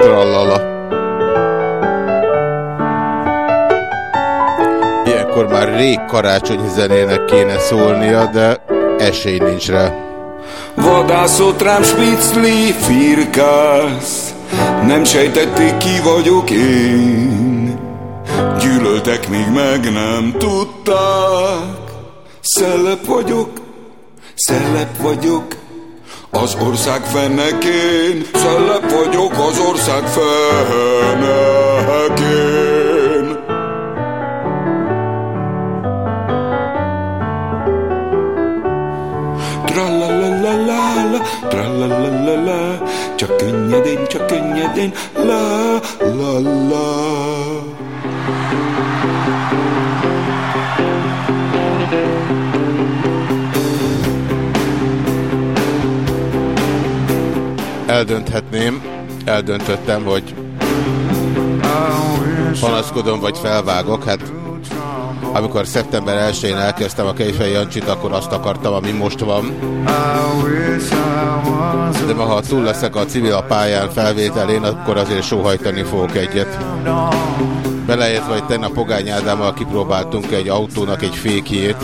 Trallala. Ilyenkor már rég karácsonyi zenének kéne szólnia, de esély nincs rá. Vadászott rám spicli, firkász Nem sejtették ki vagyok én Gyűlöltek, még meg nem tudták Szellep vagyok, szellep vagyok Az ország fenekén Szellep vagyok az ország fenekén Tralalalala, tralalalala, csak könnyedén, csak könnyedén, la la la. Eldönthetném, eldöntöttem, hogy panaszkodom vagy felvágok, hát amikor szeptember 1-én elkezdtem a Kejfej Jancsit, akkor azt akartam, ami most van. De ma, ha túl leszek a civil a pályán felvételén, akkor azért sóhajtani fogok egyet. Beleértve, hogy tegnap Pogány Ádámmal kipróbáltunk egy autónak egy fékjét.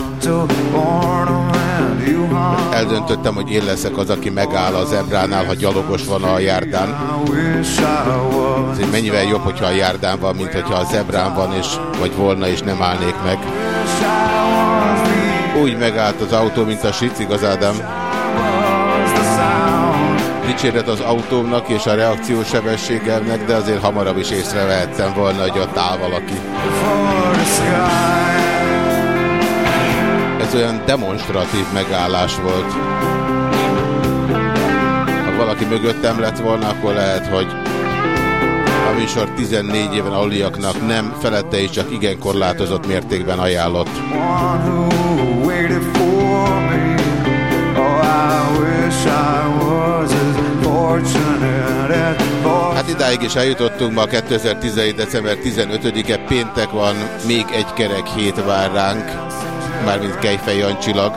Eldöntöttem, hogy én leszek az, aki megáll a zebránál, ha gyalogos van a járdán. Ez mennyivel jobb, hogyha a járdán van, mint hogyha a zebrán van, és, vagy volna, és nem állnék meg. Úgy megállt az autó, mint a sic, igaz Ádám? Dicséret az autómnak és a reakciós sebességemnek, de azért hamarabb is észrevehettem volna, hogy ott áll valaki. Ez olyan demonstratív megállás volt. Ha valaki mögöttem lett volna, akkor lehet, hogy a műsor 14 éven aluliaknak nem felette és csak igen korlátozott mértékben ajánlott. Hát idáig is eljutottunk, ma 2017. december 15-e péntek van, még egy kerek hét vár ránk, mármint Kejfej Jancsilag.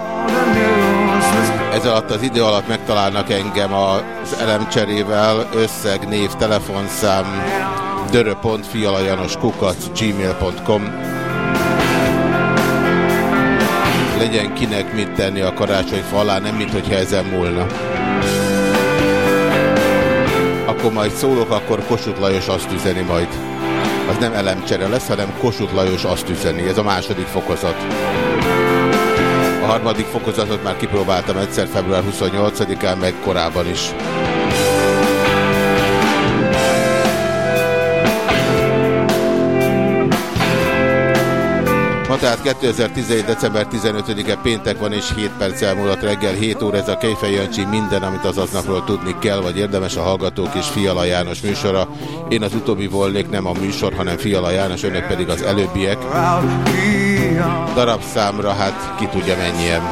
Ez alatt az idő alatt megtalálnak engem az elemcserével, összeg, név, telefonszám, dörö.fialajanoskukac Legyen kinek mit tenni a karácsony falá, nem mint hogyha ezen múlna. Akkor majd szólok, akkor Kossuth Lajos azt üzeni majd. Az nem elemcsere lesz, hanem Kossuth Lajos azt üzeni. Ez a második fokozat. A harmadik fokozatot már kipróbáltam egyszer február 28-án, meg korábban is. Ma tehát 2017. december 15-e péntek van és 7 perc elmúlott reggel 7 óra ez a Kejfej Jancsi minden, amit az aznapról tudni kell, vagy érdemes a Hallgatók és Fiala János műsora. Én az utóbbi volnék, nem a műsor, hanem Fiala János, önök pedig az előbbiek. Darabszámra, hát ki tudja mennyien.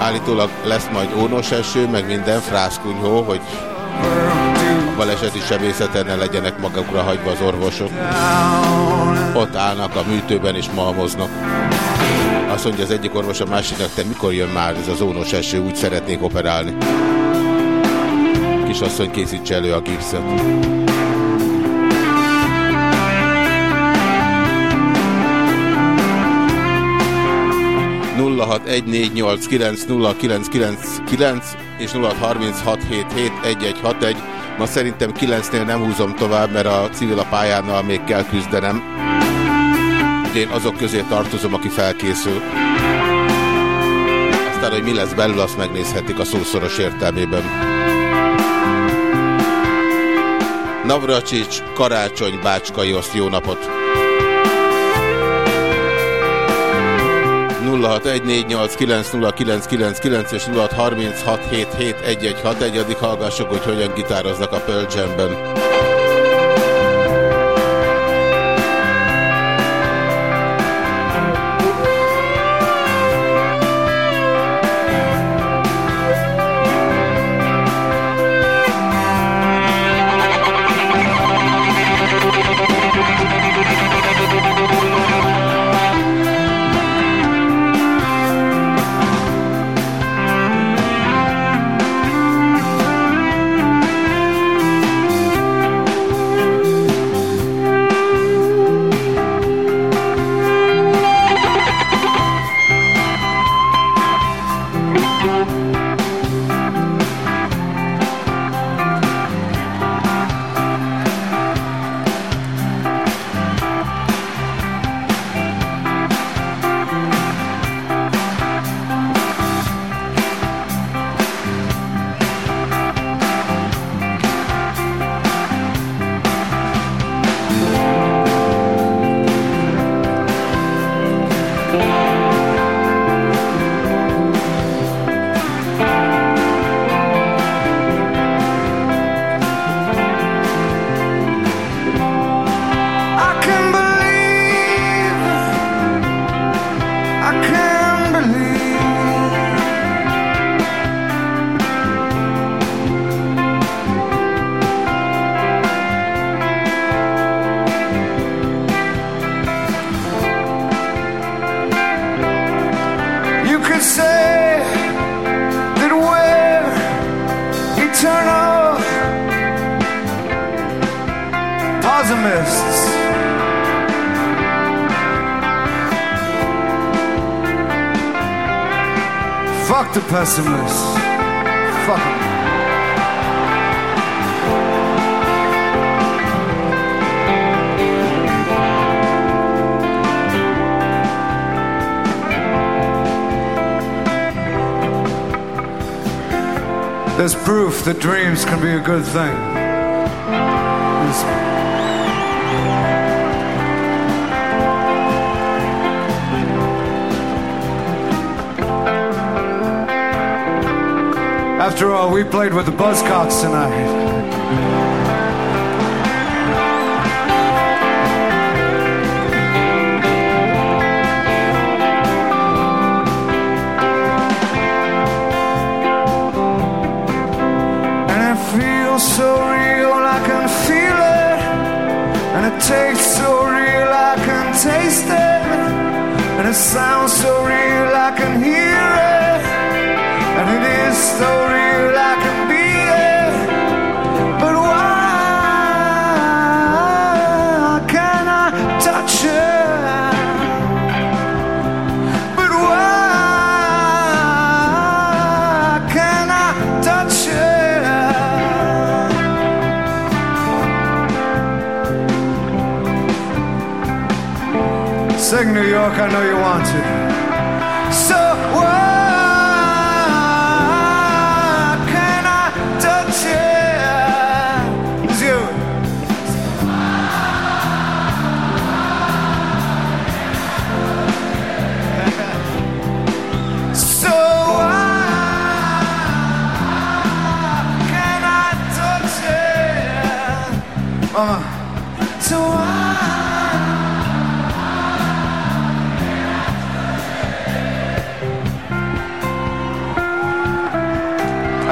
Állítólag lesz majd ónos eső, meg minden frászkunyhó, hogy a baleseti sebészeten ne legyenek magukra hagyva az orvosok. Ott állnak a műtőben és malmoznak. Azt mondja az egyik orvos a másiknak, te mikor jön már ez az ónos eső, úgy szeretnék operálni. Kisasszony készítse elő a gipszet. És 0636771161. Ma szerintem 9-nél nem húzom tovább, mert a civil a pályánnal még kell küzdenem. De én azok közé tartozom, aki felkészül. Aztán, hogy mi lesz belül, azt megnézhetik a szószoros értelmében. Navracsics, Karácsony, Bácska, Josz, jó napot! 0614890999 0614890999 és 0636771161, addig hallgassuk, hogy hogyan gitároznak a Pearl Jam-ben. Fuck the pessimists. Fuck them. There's proof that dreams can be a good thing. There's- After all, we played with the Buzzcocks tonight. And it feels so real, I can feel it. And it tastes so real, I can taste it. And it sounds so real, I can hear it. And it is so real York, I know you want to.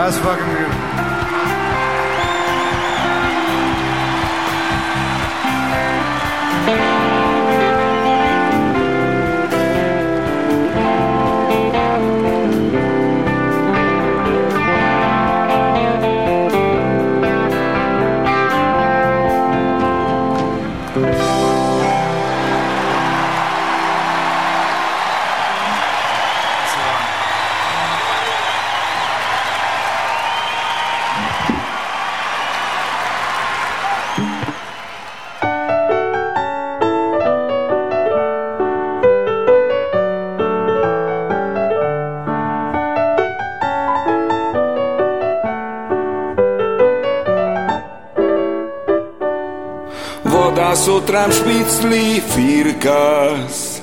That's fucking Vadászott rám spicli firkász,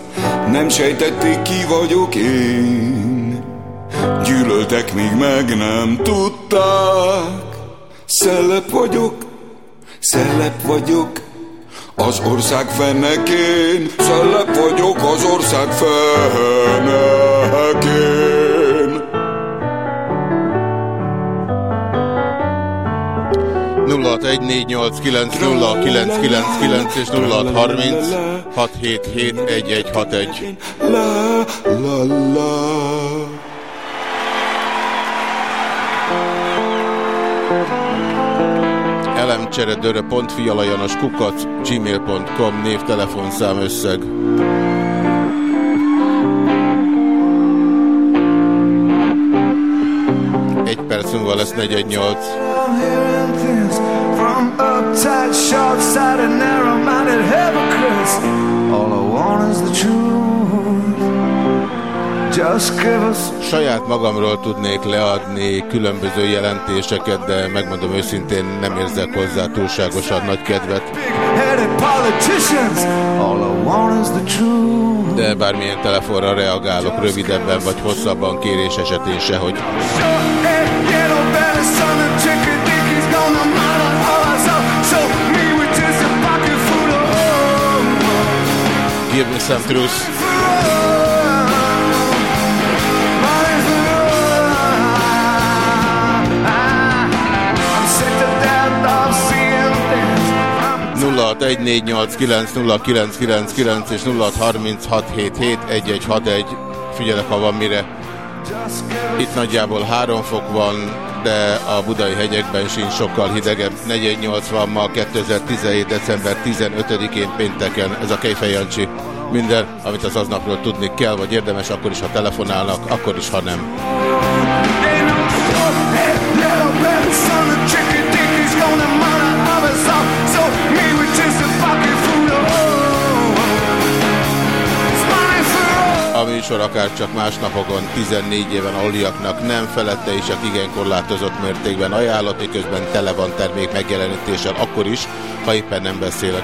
Nem sejtették ki vagyok én. Gyűlöltek, még meg nem tudták. Szellep vagyok, szellep vagyok az ország fennekén, szellep vagyok az ország fennekén. 0614890999 és 0636771161. La, la, la. elemcseredőre.fialajanos kukac gmail.com név, telefonszám, összeg. Egy perc múlva lesz 418. uptight, short-sighted, narrow-minded hypocrites. All I want is the truth. Just give us Saját magamról tudnék leadni különböző jelentéseket, de megmondom őszintén, nem érzek hozzá túlságosan nagy kedvet. De bármilyen telefonra reagálok rövidebben vagy hosszabban kérés esetén se, hogy give me some truth. I'm sick to death of seeing things. 0614890999 és 0636771161. Figyelek, ha van mire. Itt nagyjából 3 fok van, de a budai hegyekben sincs sokkal hidegebb. 4880 ma 2017. december 15-én pénteken. Ez a Kejfej Jancsi. Minden, amit az aznapról tudni kell, vagy érdemes, akkor is, ha telefonálnak, akkor is, ha nem. A műsor akár csak más napokon 14 éven aluliaknak nem felette is csak igen korlátozott mértékben ajánlott, miközben tele van termék megjelenítéssel, akkor is, ha éppen nem beszélek.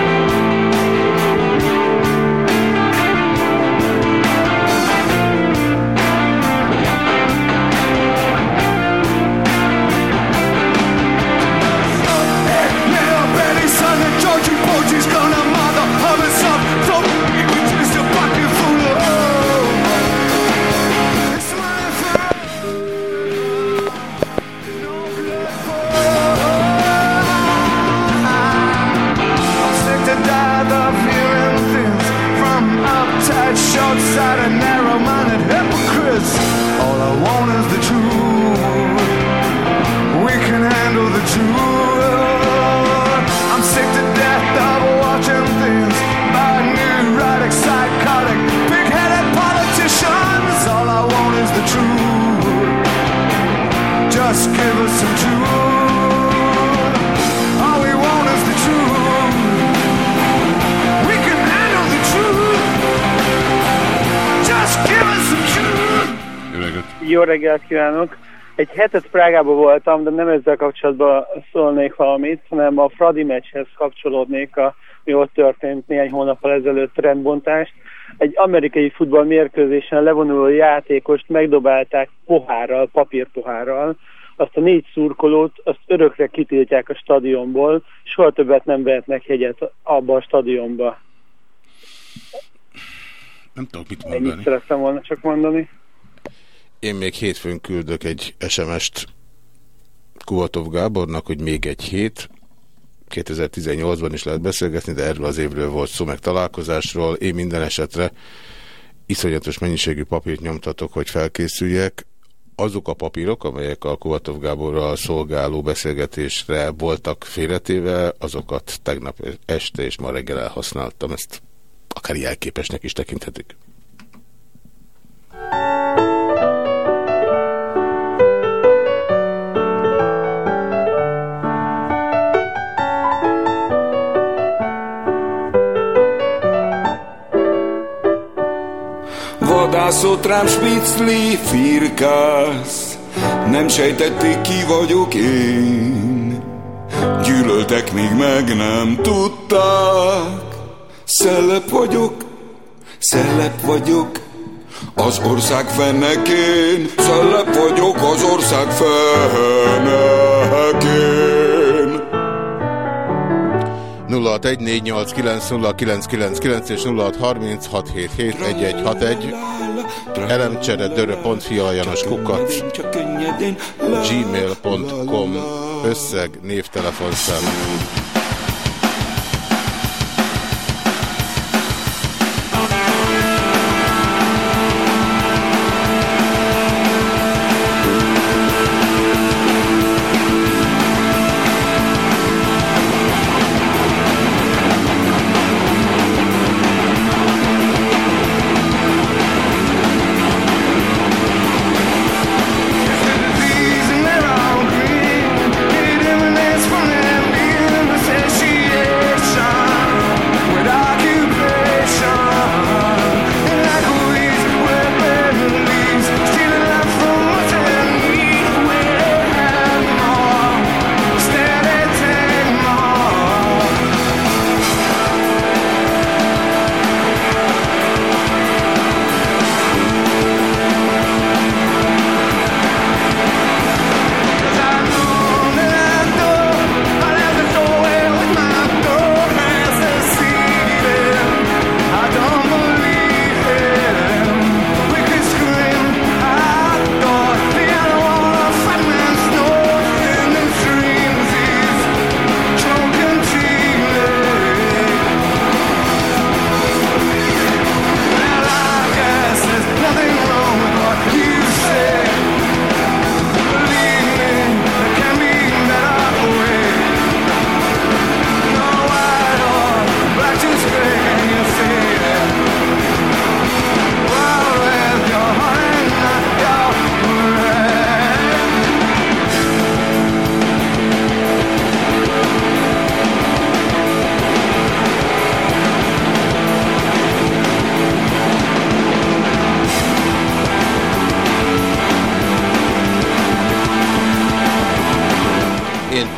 reggelt kívánok! Egy hetet Prágában voltam, de nem ezzel kapcsolatban szólnék valamit, hanem a Fradi meccshez kapcsolódnék, a, mi ott történt néhány hónappal ezelőtt rendbontást. Egy amerikai futball mérkőzésen levonuló játékost megdobálták pohárral, papírpohárral, azt a négy szurkolót, azt örökre kitiltják a stadionból, soha többet nem vehetnek jegyet abba a stadionba. Nem tudok mit Ennyit mondani. szerettem volna csak mondani. Én még hétfőn küldök egy SMS-t Kuvatov Gábornak, hogy még egy hét. 2018-ban is lehet beszélgetni, de erről az évről volt szó, meg találkozásról. Én minden esetre iszonyatos mennyiségű papírt nyomtatok, hogy felkészüljek. Azok a papírok, amelyek a Kuvatov Gáborral szolgáló beszélgetésre voltak félretéve, azokat tegnap este és ma reggel elhasználtam. Ezt akár jelképesnek is tekinthetik. Mászott rám spicli firkász. Nem sejtették ki vagyok én. Gyűlöltek, míg meg nem tudták. Szellep vagyok, szellep vagyok az ország fennekén, szellep vagyok az ország fennekén. 0614890999 és 0636771161 elemcsere dörö.fi alajanos kukat. Gmail.com összeg névtelefonszám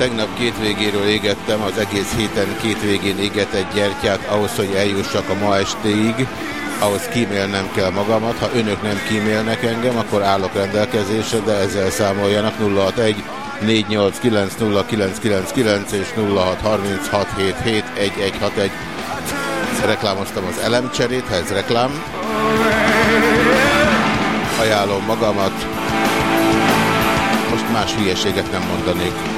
tegnap két végéről égettem, az egész héten két végén égetett gyertyát, ahhoz, hogy eljussak a ma estéig, ahhoz kímélnem kell magamat. Ha önök nem kímélnek engem, akkor állok rendelkezésre, de ezzel számoljanak 061 489 és 0636771161. Reklámoztam az elemcserét, ha ez reklám. Ajánlom magamat. Most más hülyeséget nem mondanék.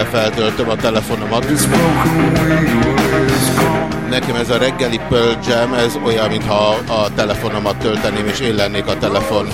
Reggel feltöltöm a telefonomat. Nekem ez a reggeli Pearl Jam, ez olyan, mintha a telefonomat tölteném, és én lennék a telefon.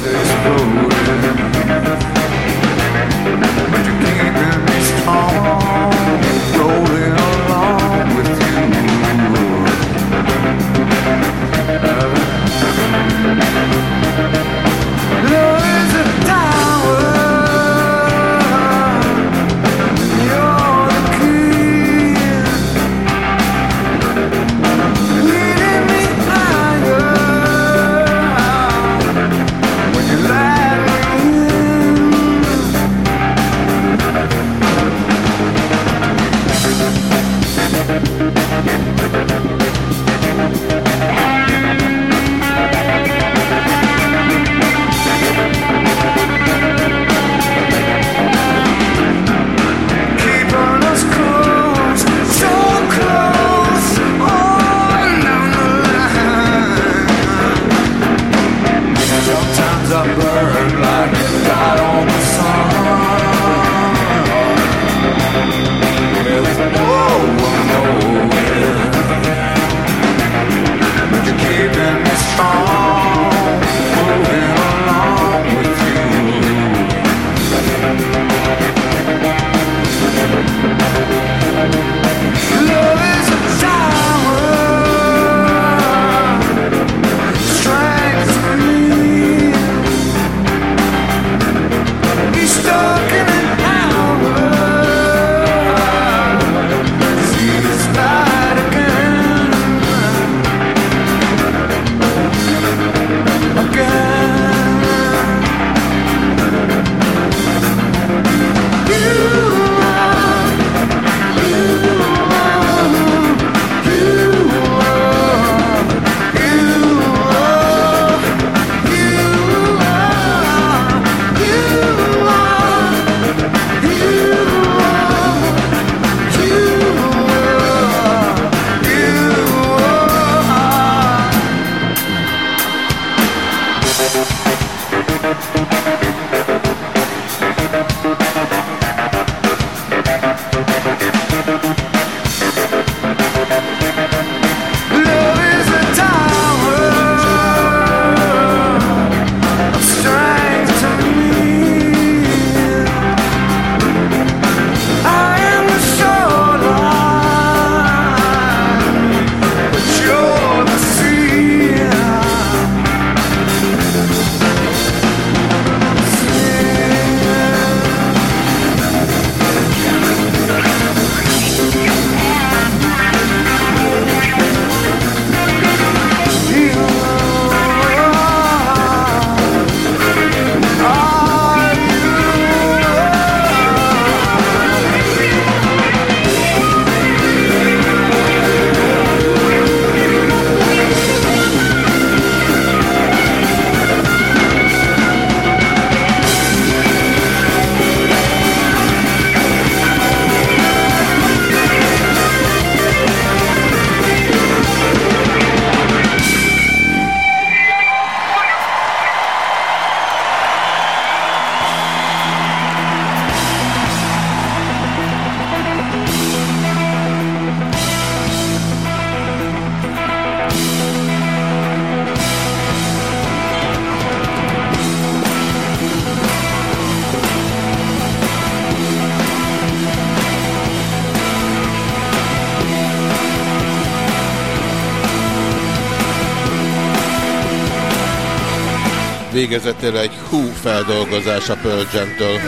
végezetére egy hú feldolgozás a Pearl Jam-től.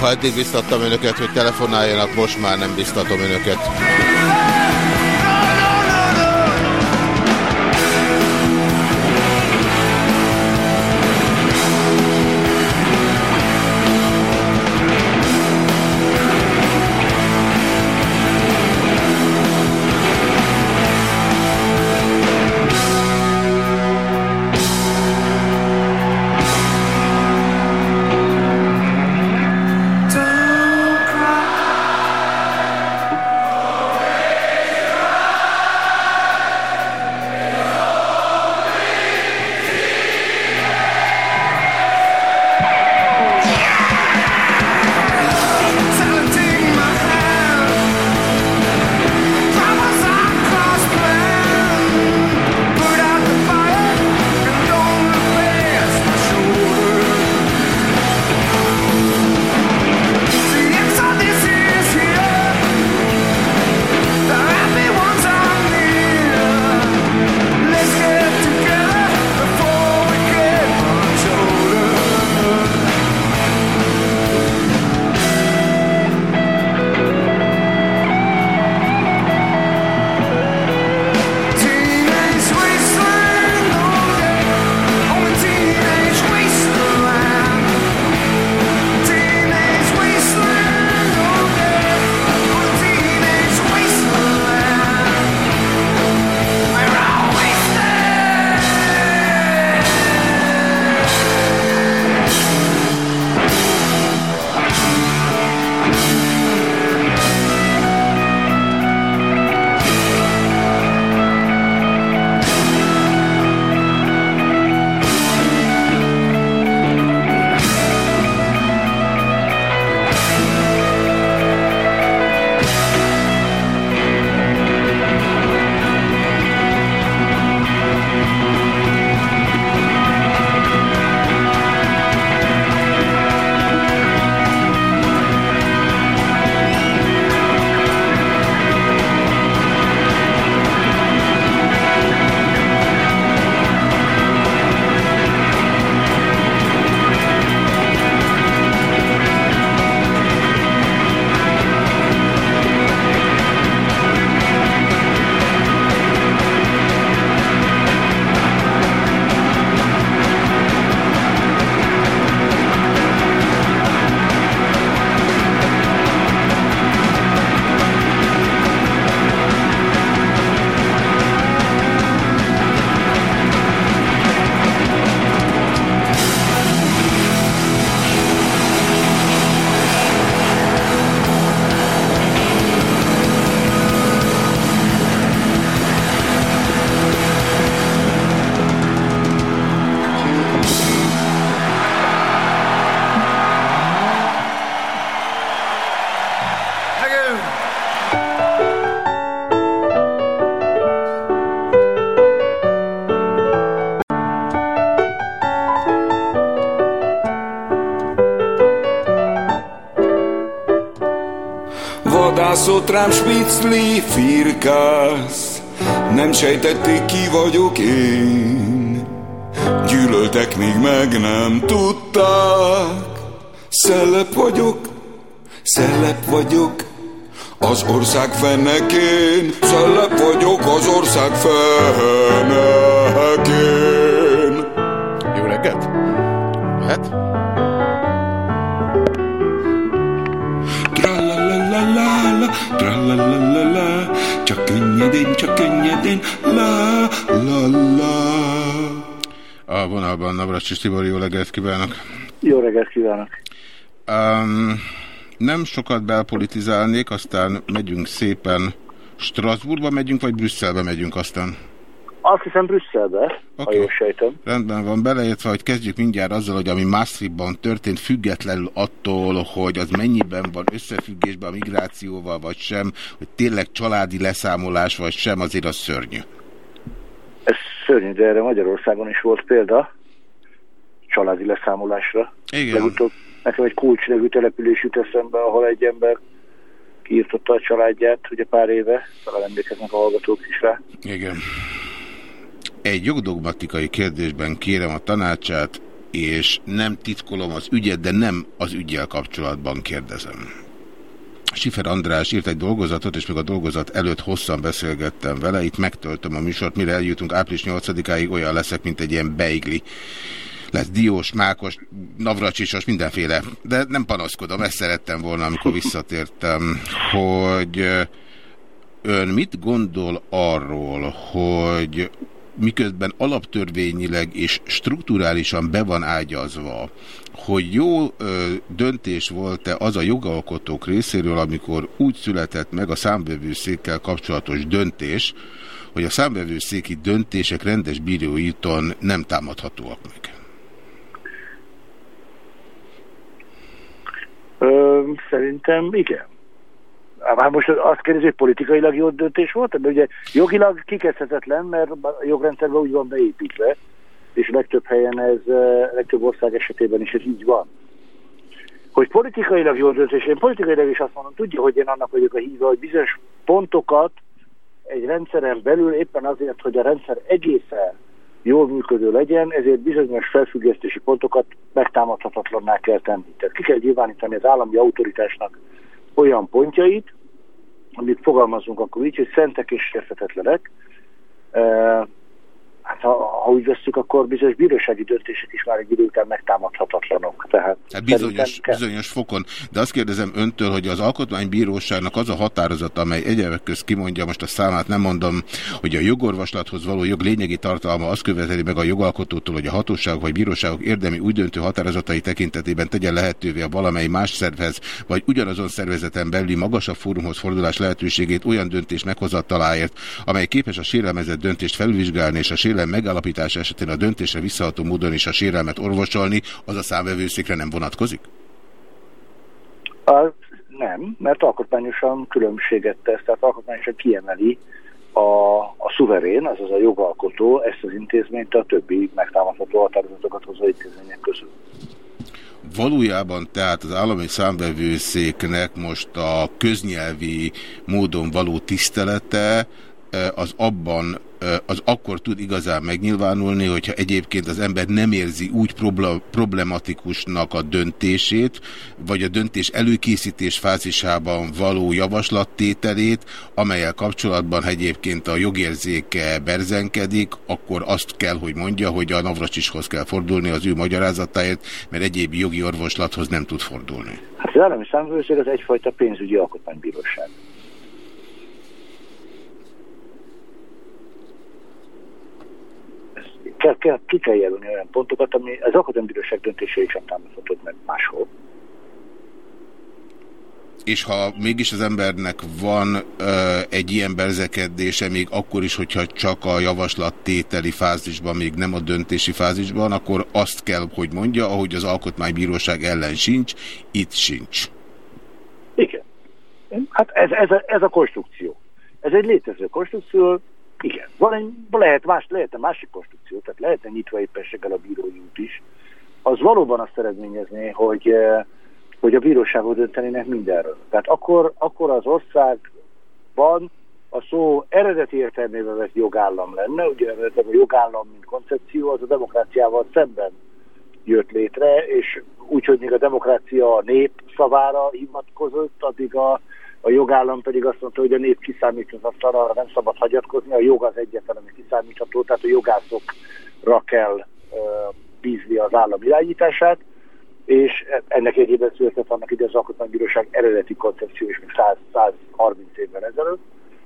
Ha eddig biztattam önöket, hogy telefonáljanak, most már nem biztatom önöket. Mászott rám spicli firkász, nem sejtették ki vagyok én. Gyűlöltek, míg meg nem tudták. Szellep vagyok, szellep vagyok, az ország fenekén. Szellep vagyok az ország fenekén. Tra-la-la-la-la, csak könnyedén, csak könnyedén, la-la-la. A vonalban Navracsis Tibor, jó reggelt kívánok! Jó reggelt kívánok! Um, nem sokat belpolitizálnék, aztán megyünk szépen Strasbourgba megyünk, vagy Brüsszelbe megyünk aztán? Azt hiszem Brüsszelbe, okay. ha jól sejtem. Rendben van, beleértve, hogy kezdjük mindjárt azzal, hogy ami Maastrichtban történt, függetlenül attól, hogy az mennyiben van összefüggésben a migrációval, vagy sem, hogy tényleg családi leszámolás, vagy sem, azért az szörnyű. Ez szörnyű, de erre Magyarországon is volt példa családi leszámolásra. Igen. Legutóbb nekem egy kulcs nevű település jut eszembe, ahol egy ember kiirtotta a családját, ugye pár éve, talán emlékeznek a hallgatók is rá. Igen. Egy jogdogmatikai kérdésben kérem a tanácsát, és nem titkolom az ügyet, de nem az ügyel kapcsolatban kérdezem. Sifer András írt egy dolgozatot, és még a dolgozat előtt hosszan beszélgettem vele, itt megtöltöm a műsort, mire eljutunk április 8-áig olyan leszek, mint egy ilyen beigli. Lesz diós, mákos, navracsisos, mindenféle. De nem panaszkodom, ezt szerettem volna, amikor visszatértem, hogy ön mit gondol arról, hogy miközben alaptörvényileg és strukturálisan be van ágyazva, hogy jó ö, döntés volt-e az a jogalkotók részéről, amikor úgy született meg a számbevőszékkel kapcsolatos döntés, hogy a számbevőszéki döntések rendes bíróíton nem támadhatóak meg. Ö, szerintem igen. Hát most azt kérdezi, hogy politikailag jó döntés volt, de ugye jogilag kikezdhetetlen, mert a jogrendszerben úgy van beépítve, és legtöbb helyen ez, legtöbb ország esetében is ez így van. Hogy politikailag jó döntés, én politikailag is azt mondom, tudja, hogy én annak vagyok a híve, hogy bizonyos pontokat egy rendszeren belül éppen azért, hogy a rendszer egészen jól működő legyen, ezért bizonyos felfüggesztési pontokat megtámadhatatlanná kell tenni. Tehát ki kell nyilvánítani az állami autoritásnak olyan pontjait, amit fogalmazunk akkor így, hogy szentek és sérthetetlenek. Hát ha, ha úgy veszük, akkor bizonyos bírósági döntések is már egy idő után megtámadhatatlanok. Tehát Hát bizonyos, bizonyos fokon. De azt kérdezem öntől, hogy az Alkotmánybíróságnak az a határozat, amely egyebek közt kimondja, most a számát nem mondom, hogy a jogorvoslathoz való jog lényegi tartalma azt követeli meg a jogalkotótól, hogy a hatóságok vagy bíróságok érdemi úgy döntő határozatai tekintetében tegyen lehetővé a valamely más szervez, vagy ugyanazon szervezeten belüli magasabb fórumhoz fordulás lehetőségét olyan döntés meghozataláért, amely képes a sérelmezett döntést felvizsgálni és a sérelem megállapítása esetén a döntésre visszaható módon is a sérelmet orvosolni, az a számvevőszékre nem vonatkozik? A, nem, mert alkotmányosan különbséget tesz, tehát alkotmányosan kiemeli a, a szuverén, azaz a jogalkotó ezt az intézményt a többi megtámadható határozatokat hozó intézmények közül. Valójában tehát az állami számvevőszéknek most a köznyelvi módon való tisztelete az abban az akkor tud igazán megnyilvánulni, hogyha egyébként az ember nem érzi úgy problematikusnak a döntését, vagy a döntés előkészítés fázisában való javaslattételét, amelyel kapcsolatban egyébként a jogérzéke berzenkedik, akkor azt kell, hogy mondja, hogy a Navracsishoz kell fordulni az ő magyarázatáért, mert egyéb jogi orvoslathoz nem tud fordulni. Hát az állami számvevőszék az egyfajta pénzügyi alkotmánybíróság. Ezt Kell, kell, ki kell jelölni olyan pontokat, ami az alkotmánybíróság döntései sem támadhatók meg máshol. És ha mégis az embernek van ö, egy ilyen berzekedése, még akkor is, hogyha csak a javaslattételi fázisban, még nem a döntési fázisban, akkor azt kell, hogy mondja, ahogy az alkotmánybíróság ellen sincs, itt sincs. Igen. Hát ez, ez, a, ez a konstrukció. Ez egy létező konstrukció, igen. Van egy, lehet, más, lehet egy másik konstrukció, tehát lehet egy nyitva éppenséggel a bírói út is. Az valóban azt eredményezné, hogy, eh, hogy a bíróságok döntenének mindenről. Tehát akkor, akkor az országban a szó eredeti értelmében vett jogállam lenne, ugye a jogállam, mint koncepció, az a demokráciával szemben jött létre, és úgyhogy még a demokrácia a nép szavára hivatkozott, addig a, a jogállam pedig azt mondta, hogy a nép kiszámíthatatlan, arra nem szabad hagyatkozni, a jog az egyetlen, ami kiszámítható, tehát a jogászokra kell bízni az állam irányítását, és ennek egyében született annak ide az alkotmánybíróság eredeti koncepció is még 100-130 évvel ezelőtt.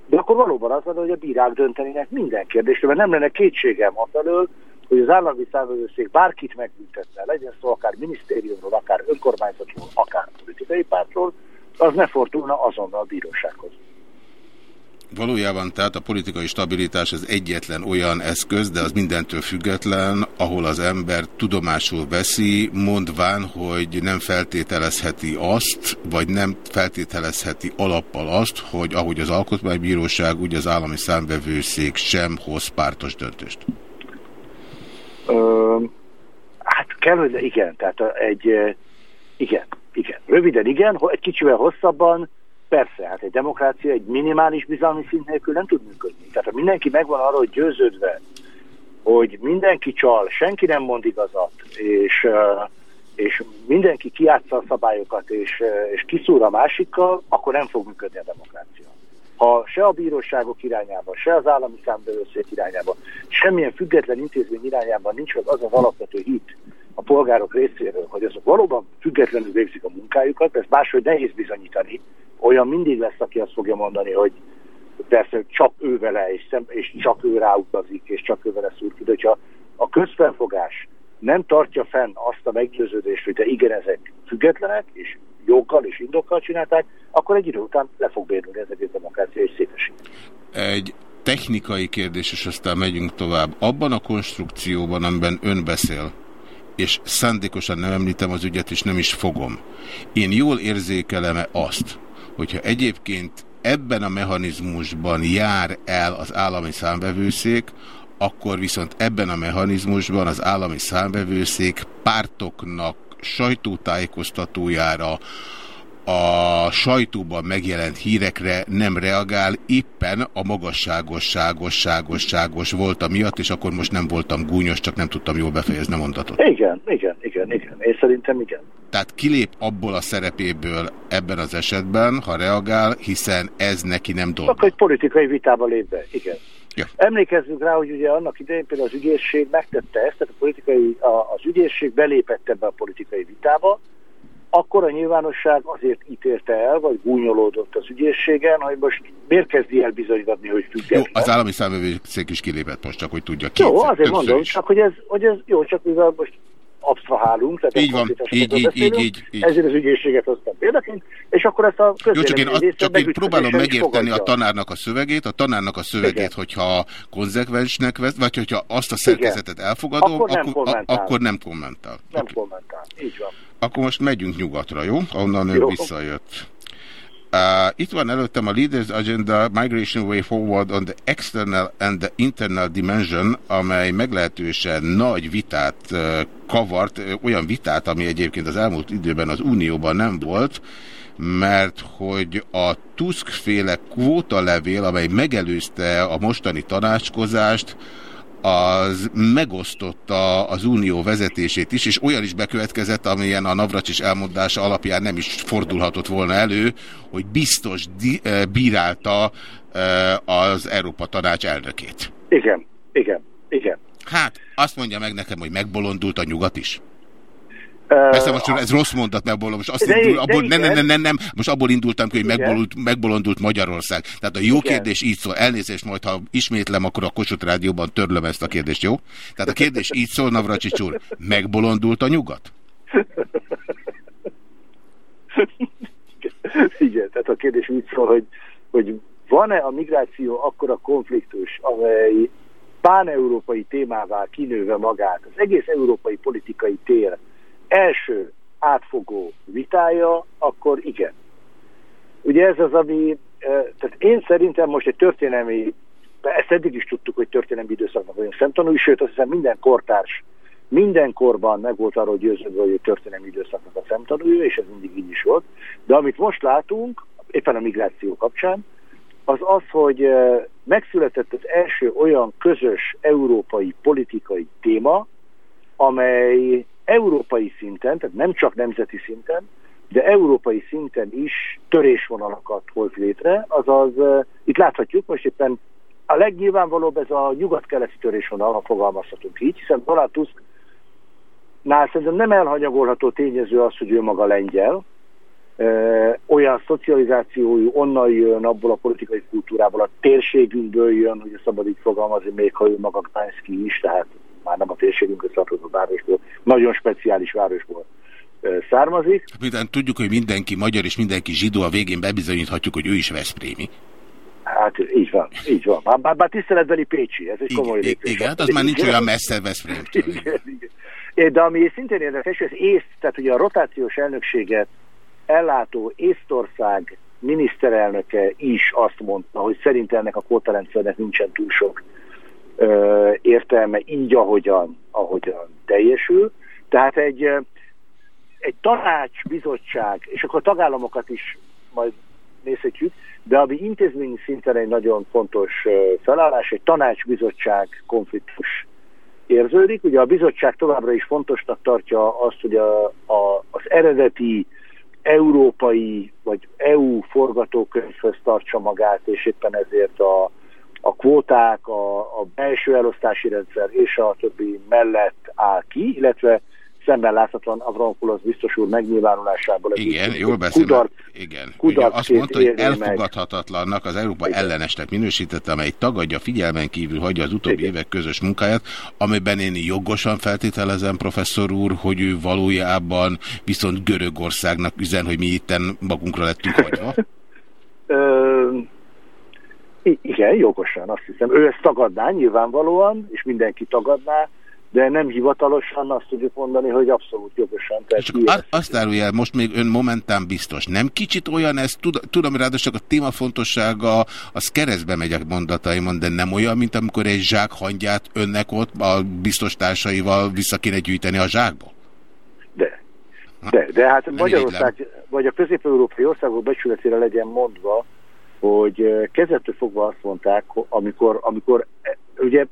De akkor valóban az van, hogy a bírák döntenének minden kérdésre, mert nem lenne kétségem afelől, hogy az állami számvevőszék bárkit megbüntetne, legyen szó akár minisztériumról, akár önkormányzatról, akár politikai pártról, az ne fordulna azonnal a bírósághoz. Valójában tehát a politikai stabilitás az egyetlen olyan eszköz, de az mindentől független, ahol az ember tudomásul veszi, mondván, hogy nem feltételezheti azt, vagy nem feltételezheti alappal azt, hogy ahogy az Alkotmánybíróság, úgy az állami számvevőszék sem hoz pártos döntést. Ö, hát kell, hogy igen, tehát egy, igen, igen. Röviden igen, egy kicsivel hosszabban, persze, hát egy demokrácia egy minimális bizalmi szint nélkül nem tud működni. Tehát ha mindenki megvan arra, hogy győződve, hogy mindenki csal, senki nem mond igazat, és, és mindenki kiátsza a szabályokat, és, és kiszúr a másikkal, akkor nem fog működni a demokrácia. Ha se a bíróságok irányában, se az állami számbevőszék irányában, semmilyen független intézmény irányában nincs meg az az alapvető hit, a polgárok részéről, hogy azok valóban függetlenül végzik a munkájukat, ezt máshogy nehéz bizonyítani. Olyan mindig lesz, aki azt fogja mondani, hogy persze csak ő vele, és, szem, és csak ő ráutazik, és csak ő vele. De hogyha a közfelfogás nem tartja fenn azt a meggyőződést, hogy de igen, ezek függetlenek, és joggal és indokkal csinálták, akkor egy idő után le fog bérülni ez egész demokrácia, és szétesik. Egy technikai kérdés, és aztán megyünk tovább. Abban a konstrukcióban, amiben ön beszél, és szándékosan nem említem az ügyet, és nem is fogom. Én jól érzékelem-e azt, hogyha egyébként ebben a mechanizmusban jár el az állami számvevőszék, akkor viszont ebben a mechanizmusban az állami számvevőszék pártoknak sajtótájékoztatójára, a sajtóban megjelent hírekre nem reagál, éppen a magasságos, ságos, volt a miatt, és akkor most nem voltam gúnyos, csak nem tudtam jól befejezni a mondatot. Igen, igen, igen, igen. Én szerintem igen. Tehát kilép abból a szerepéből ebben az esetben, ha reagál, hiszen ez neki nem dolga. Akkor egy politikai vitába lép be, igen. Ja. Emlékezzünk rá, hogy ugye annak idején például az ügyészség megtette ezt, tehát a politikai, a, az ügyészség belépett ebbe a politikai vitába, akkor a nyilvánosság azért ítélte el, vagy gúnyolódott az ügyészségen, hogy most miért kezdi el bizonyítani, hogy független. Jó, az állami számvevőszék is kilépett most, csak hogy tudja. Jó, azért mondom, is. csak hogy ez, hogy ez jó, csak mivel most absztrahálunk, tehát így van, így, így, így, így, így. ezért az ügyészséget hoztam példaként, és akkor ezt a Jó, csak én, azt, csak én próbálom megérteni a tanárnak a szövegét, a tanárnak a szövegét, Igen. hogyha konzekvensnek vesz, vagy hogyha azt a szerkezetet elfogadom, akkor nem, akkor, kommentál. akkor nem kommentál. Nem kommentál, így van. Akkor most megyünk nyugatra, jó? Onnan ő visszajött. Uh, itt van előttem a Leaders Agenda Migration Way Forward on the External and the Internal Dimension, amely meglehetősen nagy vitát uh, kavart, uh, olyan vitát, ami egyébként az elmúlt időben az Unióban nem volt, mert hogy a Tusk-féle kvótalevél, amely megelőzte a mostani tanácskozást, az megosztotta az unió vezetését is, és olyan is bekövetkezett, amilyen a Navracsis elmondása alapján nem is fordulhatott volna elő, hogy biztos eh, bírálta eh, az Európa Tanács elnökét. Igen, igen, igen. Hát, azt mondja meg nekem, hogy megbolondult a nyugat is. Persze most ez rossz mondat, mert most azt de, indul, abból, nem, nem, nem, nem, most abból indultam ki, hogy megbolondult, megbolondult Magyarország. Tehát a jó igen. kérdés így szól. Elnézést majd, ha ismétlem, akkor a Kossuth Rádióban törlöm ezt a kérdést, jó? Tehát a kérdés így szól, Navracsics úr, megbolondult a nyugat? Igen, tehát a kérdés így szól, hogy, hogy van-e a migráció akkora konfliktus, amely pán-európai témává kinőve magát, az egész európai politikai tér első átfogó vitája, akkor igen. Ugye ez az, ami, tehát én szerintem most egy történelmi, ezt eddig is tudtuk, hogy történelmi időszakban vagyunk szemtanúi, sőt azt hiszem minden kortárs mindenkorban meg volt arról győződve, hogy a történelmi időszaknak a szemtanúja, és ez mindig így is volt. De amit most látunk, éppen a migráció kapcsán, az az, hogy megszületett az első olyan közös európai politikai téma, amely európai szinten, tehát nem csak nemzeti szinten, de európai szinten is törésvonalakat hoz létre, azaz uh, itt láthatjuk most éppen a legnyilvánvalóbb ez a nyugat-keleti törésvonal, ha fogalmazhatunk így, hiszen Donald Tusk nál szerintem nem elhanyagolható tényező az, hogy ő maga lengyel, ö, olyan szocializációjú, onnan jön, abból a politikai kultúrából, a térségünkből jön, hogy szabad így fogalmazni, még ha ő maga Gdański is, tehát már nem a térségünkhöz tartozó városból, nagyon speciális városból származik. Miután tudjuk, hogy mindenki magyar és mindenki zsidó, a végén bebizonyíthatjuk, hogy ő is Veszprémi. Hát így van, így van. Bár, bár, bár tiszteletbeli Pécsi, ez egy igen, komoly lépés. Igen, hát az már nincs igen. olyan messze Veszprémtől. Igen, igen. De ami szintén érdekes, hogy az észt, tehát ugye a rotációs elnökséget ellátó Észtország miniszterelnöke is azt mondta, hogy szerint ennek a kvótarendszernek nincsen túl sok értelme így, ahogyan, ahogyan teljesül. Tehát egy, egy tanácsbizottság, és akkor a tagállamokat is majd nézhetjük, de ami intézményi szinten egy nagyon fontos felállás, egy tanácsbizottság konfliktus érződik. Ugye a bizottság továbbra is fontosnak tartja azt, hogy a, a, az eredeti európai vagy EU forgatókönyvhöz tartsa magát, és éppen ezért a, a kvóták, a, a belső elosztási rendszer és a többi mellett áll ki, illetve szemben láthatóan Avramopoulos biztos úr megnyilvánulásából. Igen, jól beszél. Kudarc, igen. Ugye azt mondta, hogy elfogadhatatlannak az Európa Igen. ellenesnek minősítette, amely tagadja figyelmen kívül hagyja az utóbbi Igen. évek közös munkáját, amiben én jogosan feltételezem, professzor úr, hogy ő valójában viszont Görögországnak üzen, hogy mi itten magunkra lettünk hagyva. igen, jogosan, azt hiszem. Ő ezt tagadná nyilvánvalóan, és mindenki tagadná, de nem hivatalosan azt tudjuk mondani, hogy abszolút jogosan. Tehát Csak azt, azt árulja most még ön momentán biztos. Nem kicsit olyan ez, tud, tudom, ráadásul a téma fontossága, az keresztbe megy a mondataimon, de nem olyan, mint amikor egy zsák hangyát önnek ott a biztos társaival vissza kéne gyűjteni a zsákba? De. De, de hát Magyarország, vagy a közép-európai országok becsületére legyen mondva, hogy kezdettől fogva azt mondták, amikor, amikor ugye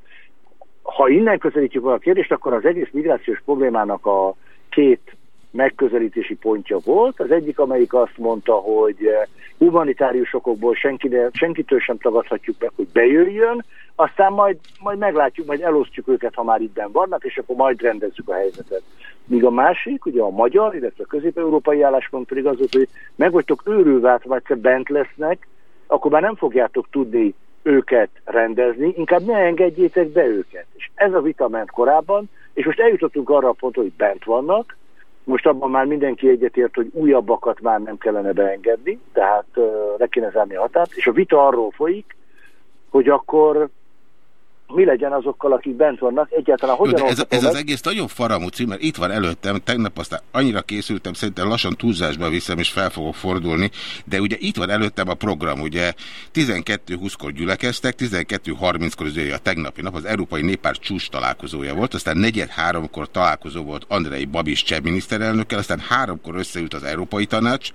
ha innen közelítjük a kérdést, akkor az egész migrációs problémának a két megközelítési pontja volt. Az egyik, amelyik azt mondta, hogy humanitárius okokból senkide, senkitől sem tagadhatjuk meg, hogy bejöjjön, aztán majd, majd meglátjuk, majd elosztjuk őket, ha már ittben vannak, és akkor majd rendezzük a helyzetet. Míg a másik, ugye a magyar, illetve a közép-európai álláspont pedig az hogy meg vagytok őrülve, hát bent lesznek, akkor már nem fogjátok tudni őket rendezni, inkább ne engedjétek be őket. És ez a vita ment korábban, és most eljutottunk arra a pontra, hogy bent vannak, most abban már mindenki egyetért, hogy újabbakat már nem kellene beengedni, tehát uh, le kéne zárni a határt, és a vita arról folyik, hogy akkor mi legyen azokkal, akik bent vannak, egyáltalán hogyan... Jó, ez, ez az egész nagyon faramúci, mert itt van előttem, tegnap aztán annyira készültem, szerintem lassan túlzásba viszem, és fel fogok fordulni, de ugye itt van előttem a program, ugye 12.20-kor gyülekeztek, 12.30-kor az a tegnapi nap az Európai Néppárt csúcs találkozója volt, aztán negyed háromkor találkozó volt Andrei Babis cseh miniszterelnökkel, aztán háromkor összeült az Európai Tanács,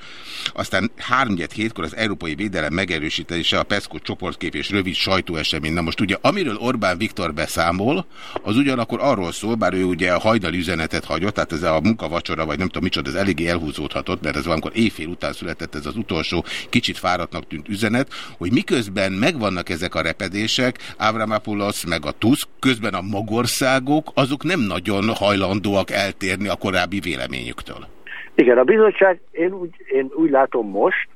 aztán háromnyed hétkor az Európai Védelem megerősítése, a PESCO csoportkép és rövid sajtóesemény. Na most ugye, amiről Orbán Orbán Viktor beszámol, az ugyanakkor arról szól, bár ő ugye a hajnali üzenetet hagyott, tehát ez a munkavacsora, vagy nem tudom micsoda, ez eléggé elhúzódhatott, mert ez valamikor éjfél után született ez az utolsó kicsit fáradtnak tűnt üzenet, hogy miközben megvannak ezek a repedések, Avramopoulos meg a Tusk, közben a magországok, azok nem nagyon hajlandóak eltérni a korábbi véleményüktől. Igen, a bizottság, én úgy, én úgy látom most,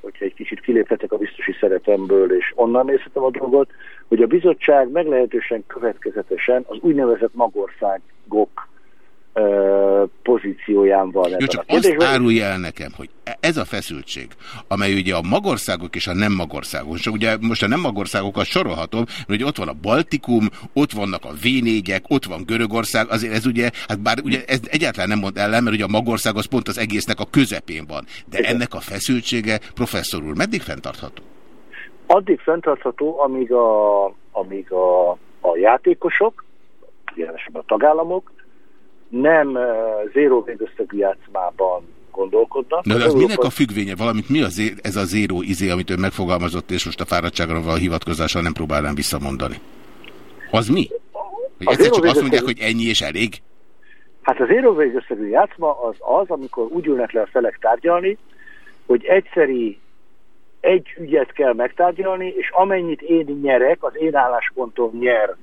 hogyha egy kicsit kiléphetek a biztosi szerepemből, és onnan nézhetem a dolgot, hogy a bizottság meglehetősen következetesen az úgynevezett magországok pozícióján van. Jó, csak azt árulja el nekem, hogy ez a feszültség, amely ugye a magországok és a nem magországok, és ugye most a nem magországokat sorolhatom, hogy ott van a Baltikum, ott vannak a v ott van Görögország, azért ez ugye, hát bár ugye ez egyáltalán nem mond ellen, mert ugye a magország az pont az egésznek a közepén van. De Igen. ennek a feszültsége, professzor úr, meddig fenntartható? Addig fenntartható, amíg a, amíg a, a játékosok, jelenleg a tagállamok, nem uh, zéró végösszegű játszmában gondolkodnak. Na, de Az az minek a függvénye? Valamit mi az, ez a zéró izé, amit ön megfogalmazott, és most a fáradtságra való hivatkozással nem próbálnám visszamondani? Az mi? Hogy egyszer csak azt mondják, hogy ennyi és elég? Hát az zéró végösszegű játszma az az, amikor úgy ülnek le a felek tárgyalni, hogy egyszeri egy ügyet kell megtárgyalni, és amennyit én nyerek, az én álláspontom nyer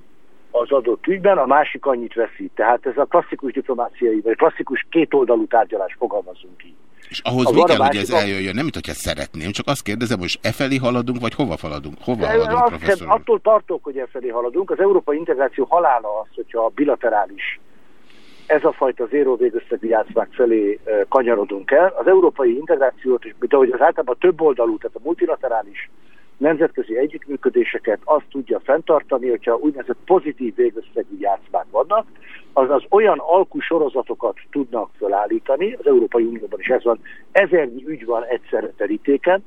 az adott ügyben, a másik annyit veszít. Tehát ez a klasszikus diplomáciai, vagy klasszikus kétoldalú tárgyalás fogalmazunk így. És ahhoz A mi kell, hogy ez eljöjjön? Nem, mint hogyha szeretném, csak azt kérdezem, hogy e felé haladunk, vagy hova haladunk? Hova haladunk, professzor? attól tartok, hogy e felé haladunk. Az európai integráció halála az, hogyha a bilaterális ez a fajta zéró végösszegű játszmák felé kanyarodunk el. Az európai integrációt, mint ahogy az általában több oldalú, tehát a multilaterális nemzetközi együttműködéseket azt tudja fenntartani, hogyha úgynevezett pozitív végösszegű játszmák vannak, azaz olyan alkusorozatokat tudnak felállítani, az Európai Unióban is ez van, ezernyi ügy van egyszerre terítéken,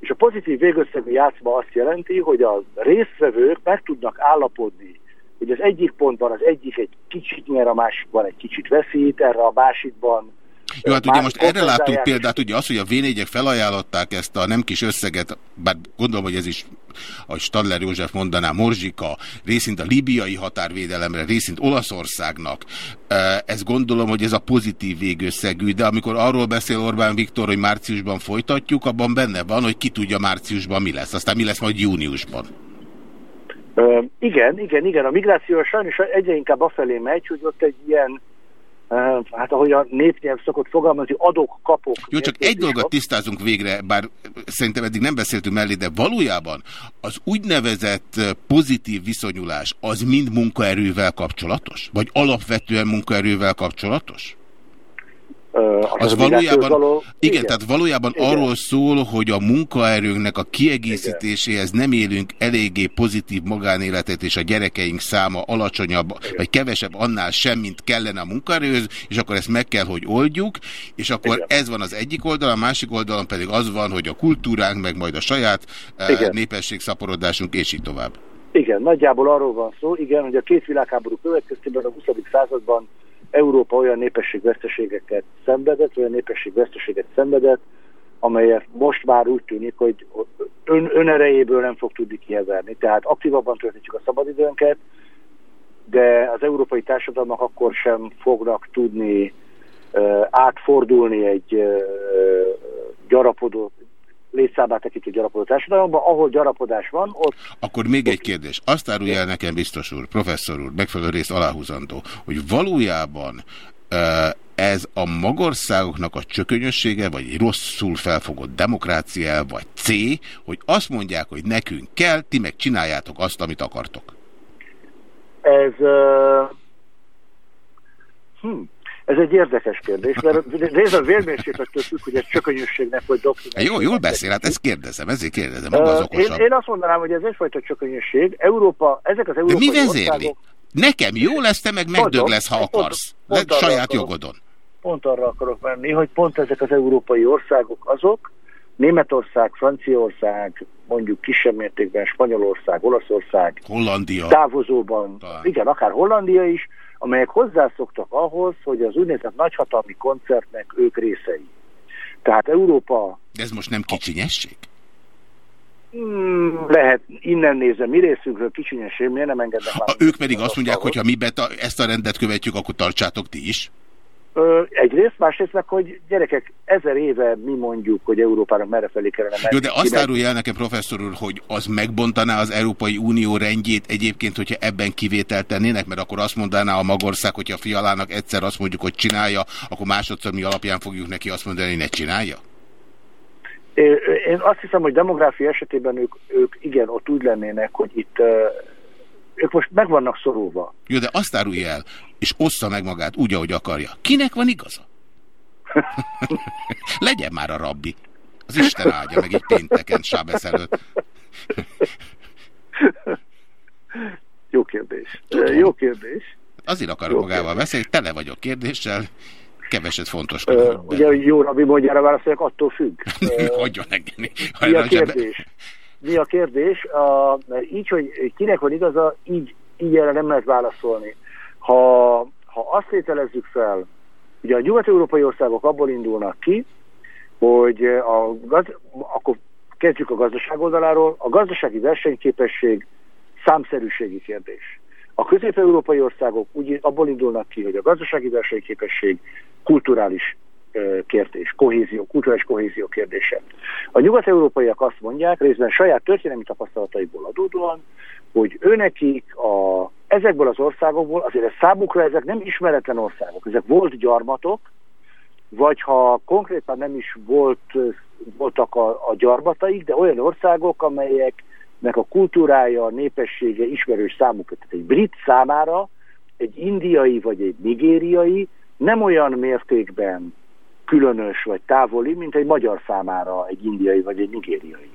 és a pozitív végösszegű játszma azt jelenti, hogy a résztvevők meg tudnak állapodni, hogy az egyik pontban az egyik egy kicsit nyer, a másikban egy kicsit veszít, erre a másikban Jó, hát ugye most erre láttunk példát, ugye az, hogy a v felajánlották ezt a nem kis összeget, bár gondolom, hogy ez is, ahogy Stadler József mondaná, Morzsika, részint a libiai határvédelemre, részint Olaszországnak. Ezt gondolom, hogy ez a pozitív végösszegű, de amikor arról beszél Orbán Viktor, hogy márciusban folytatjuk, abban benne van, hogy ki tudja márciusban mi lesz, aztán mi lesz majd júniusban. Ö, igen, igen, igen. A migráció sajnos egyre inkább afelé megy, hogy ott egy ilyen, hát ahogy a népnyelv szokott fogalmazni, adok-kapok. Jó, csak egy dolgot tisztázunk végre, bár szerintem eddig nem beszéltünk mellé, de valójában az úgynevezett pozitív viszonyulás az mind munkaerővel kapcsolatos? Vagy alapvetően munkaerővel kapcsolatos? Az valójában, való- igen, tehát valójában Igen. arról szól, hogy a munkaerőnknek a kiegészítéséhez nem élünk eléggé pozitív magánéletet, és a gyerekeink száma alacsonyabb, vagy kevesebb annál sem, mint kellene a munkaerőhöz, és akkor ezt meg kell, hogy oldjuk, és akkor Igen. ez van az egyik oldalon, a másik oldalon pedig az van, hogy a kultúránk, meg majd a saját eh, Igen. népességszaporodásunk, és így tovább. Igen, nagyjából arról van szó, igen, hogy a két világháború következtében a 20. században Európa olyan népességveszteségeket szenvedett, olyan népességveszteséget szenvedett, amelyet most már úgy tűnik, hogy ön, önerejéből nem fog tudni kiheverni. Tehát aktívabban töltjük a szabadidőnket, de az európai társadalmak akkor sem fognak tudni uh, átfordulni egy uh, gyarapodó, létszámát tekintő gyarapodó társadalomba, ahol gyarapodás van, ott Akkor még egy kérdés. Azt árulja el nekem biztos úr, professzor úr, megfelelő részt aláhúzandó, hogy valójában ez a magországoknak a csökönyössége, vagy rosszul felfogott demokrácia, vagy C, hogy azt mondják, hogy nekünk kell, ti meg csináljátok azt, amit akartok. Ez, uh, ez egy érdekes kérdés, mert részben a vérmérséklettől függ, hogy ez csökönyösségnek vagy doktrinnek. Jó, jól beszél, hát ezt kérdezem, ezért kérdezem, maga az én, én azt mondanám, hogy ez egyfajta csökönyösség. Európa, ezek az De európai mi vezérli? országok Nekem jó lesz, te meg megdög lesz, ha Pont- akarsz. pont De arra saját akarok. jogodon. pont arra akarok menni, hogy pont ezek az európai országok azok, Németország, Franciaország, mondjuk kisebb mértékben Spanyolország, Olaszország, Hollandia. távozóban, Talán. igen, akár Hollandia is, amelyek hozzászoktak ahhoz, hogy az úgynevezett nagyhatalmi koncertnek ők részei. Tehát Európa De ez most nem kicsinyesség? mm, lehet innen nézve mi részünkről kicsinyesség, miért nem engednek már. Ők pedig azt mondják, hogy ha mi ezt a rendet követjük, akkor tartsátok ti is. Ö, egyrészt, másrészt meg, hogy gyerekek, ezer éve mi mondjuk, hogy Európának merre felé kellene menni. Jó, de azt árulja el nekem, professzor úr, hogy az megbontaná az Európai Unió rendjét egyébként, hogyha ebben kivételt tennének, mert akkor azt mondaná a Magország, hogyha a fialának egyszer azt mondjuk, hogy csinálja, akkor másodszor mi alapján fogjuk neki azt mondani, hogy ne csinálja? Én azt hiszem, hogy demográfia esetében ők, ők igen, ott úgy lennének, hogy itt ők most meg vannak szorulva. Jó, de azt árulja el, és ossza meg magát úgy, ahogy akarja. Kinek van igaza? Legyen már a rabbi. Az Isten áldja meg egy pénteken Sábesz előtt. Jó kérdés. Tudom. Jó kérdés. Azért akarok Jó magával kérdés. beszélni, tele vagyok kérdéssel, keveset fontos. Ö, Ugye, hogy jó rabbi mondjára válaszoljak, attól függ. Hagyjon engedni. Mi a kérdés? Mi a kérdés? A, mert így, hogy kinek van igaza, így, így erre nem lehet válaszolni. Ha, ha azt tételezzük fel, ugye a nyugat-európai országok abból indulnak ki, hogy a gaz, akkor kezdjük a gazdaság oldaláról, a gazdasági versenyképesség számszerűségi kérdés. A közép-európai országok úgy abból indulnak ki, hogy a gazdasági versenyképesség kulturális kérdés, kohézió, kulturális kohézió kérdése. A nyugat-európaiak azt mondják, részben saját történelmi tapasztalataiból adódóan, hogy őnekik a, ezekből az országokból, azért ez számukra ezek nem ismeretlen országok, ezek volt gyarmatok, vagy ha konkrétan nem is volt, voltak a, a gyarmataik, de olyan országok, amelyeknek a kultúrája, a népessége ismerős számukra. Tehát egy brit számára egy indiai vagy egy nigériai nem olyan mértékben különös vagy távoli, mint egy magyar számára egy indiai vagy egy nigériai.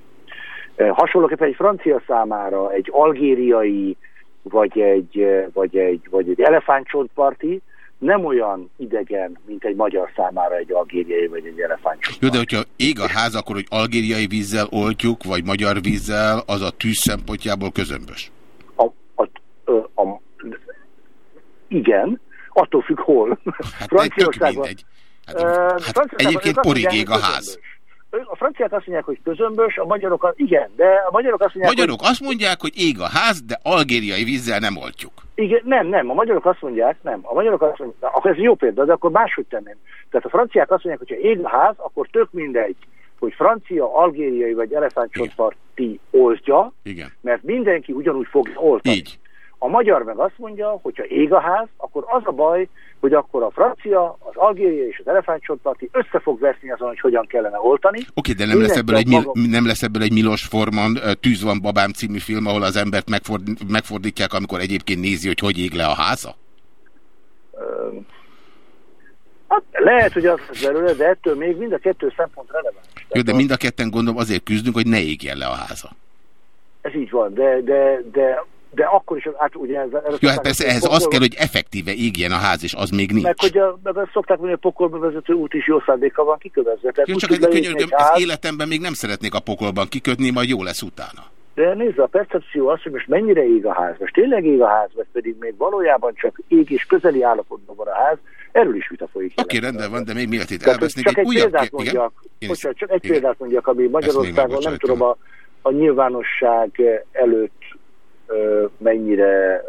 Hasonlóképpen egy francia számára egy algériai vagy egy, vagy egy, vagy egy elefántcsontparti nem olyan idegen, mint egy magyar számára egy algériai vagy egy elefántcsontparti. Jó, de hogyha ég a ház, akkor hogy algériai vízzel oltjuk, vagy magyar vízzel, az a tűz szempontjából közömbös? A, a, a, a, igen, attól függ hol. Hát Franciaországban... Hát, uh, hát egyébként porig ég a ház. A franciák azt mondják, hogy közömbös, a magyarok, igen, de a magyarok azt mondják, Magyarok hogy... azt mondják, hogy ég a ház, de algériai vízzel nem oltjuk. Igen, nem, nem, a magyarok azt mondják, nem, a magyarok azt mondják, akkor ez jó példa, de akkor máshogy tenném. Tehát a franciák azt mondják, hogy ha ég a ház, akkor tök mindegy, hogy francia, algériai vagy elefántcsontparti oltja, Igen. mert mindenki ugyanúgy fog oltani. Így. A magyar meg azt mondja, hogyha ég a ház, akkor az a baj, hogy akkor a francia, az algéria és az elefántcsontparti össze fog veszni azon, hogy hogyan kellene oltani. Oké, de nem lesz, ebből egy, maga... nem lesz ebből egy Milos Forman Tűz van babám című film, ahol az embert megford, megfordítják, amikor egyébként nézi, hogy hogy ég le a háza? Hát lehet, hogy az lesz belőle, de ettől még mind a kettő szempont releváns. Jó, de mind a ketten gondolom azért küzdünk, hogy ne égjen le a háza. Ez így van, de, de, de de akkor is, hát ugye... Ez, ez Jó, hát persze ehhez pokol... az kell, hogy effektíve égjen a ház, és az még nincs. Meg, hogy a, meg szokták mondani, a pokolba vezető út is jó szándéka van kikövezve. Jó, csak egy könyörgöm, az életemben még nem szeretnék a pokolban kikötni, majd jó lesz utána. De nézd, a percepció az, hogy most mennyire ég a ház, most tényleg ég a ház, vagy pedig még valójában csak ég és közeli állapotban van a ház, erről is vita folyik. Oké, okay, rendben van, de még miért itt elvesznék csak egy, egy példát mondjak, bocsánat, csak egy igen? példát mondjak, ami Magyarországon nem tudom a, a nyilvánosság előtt mennyire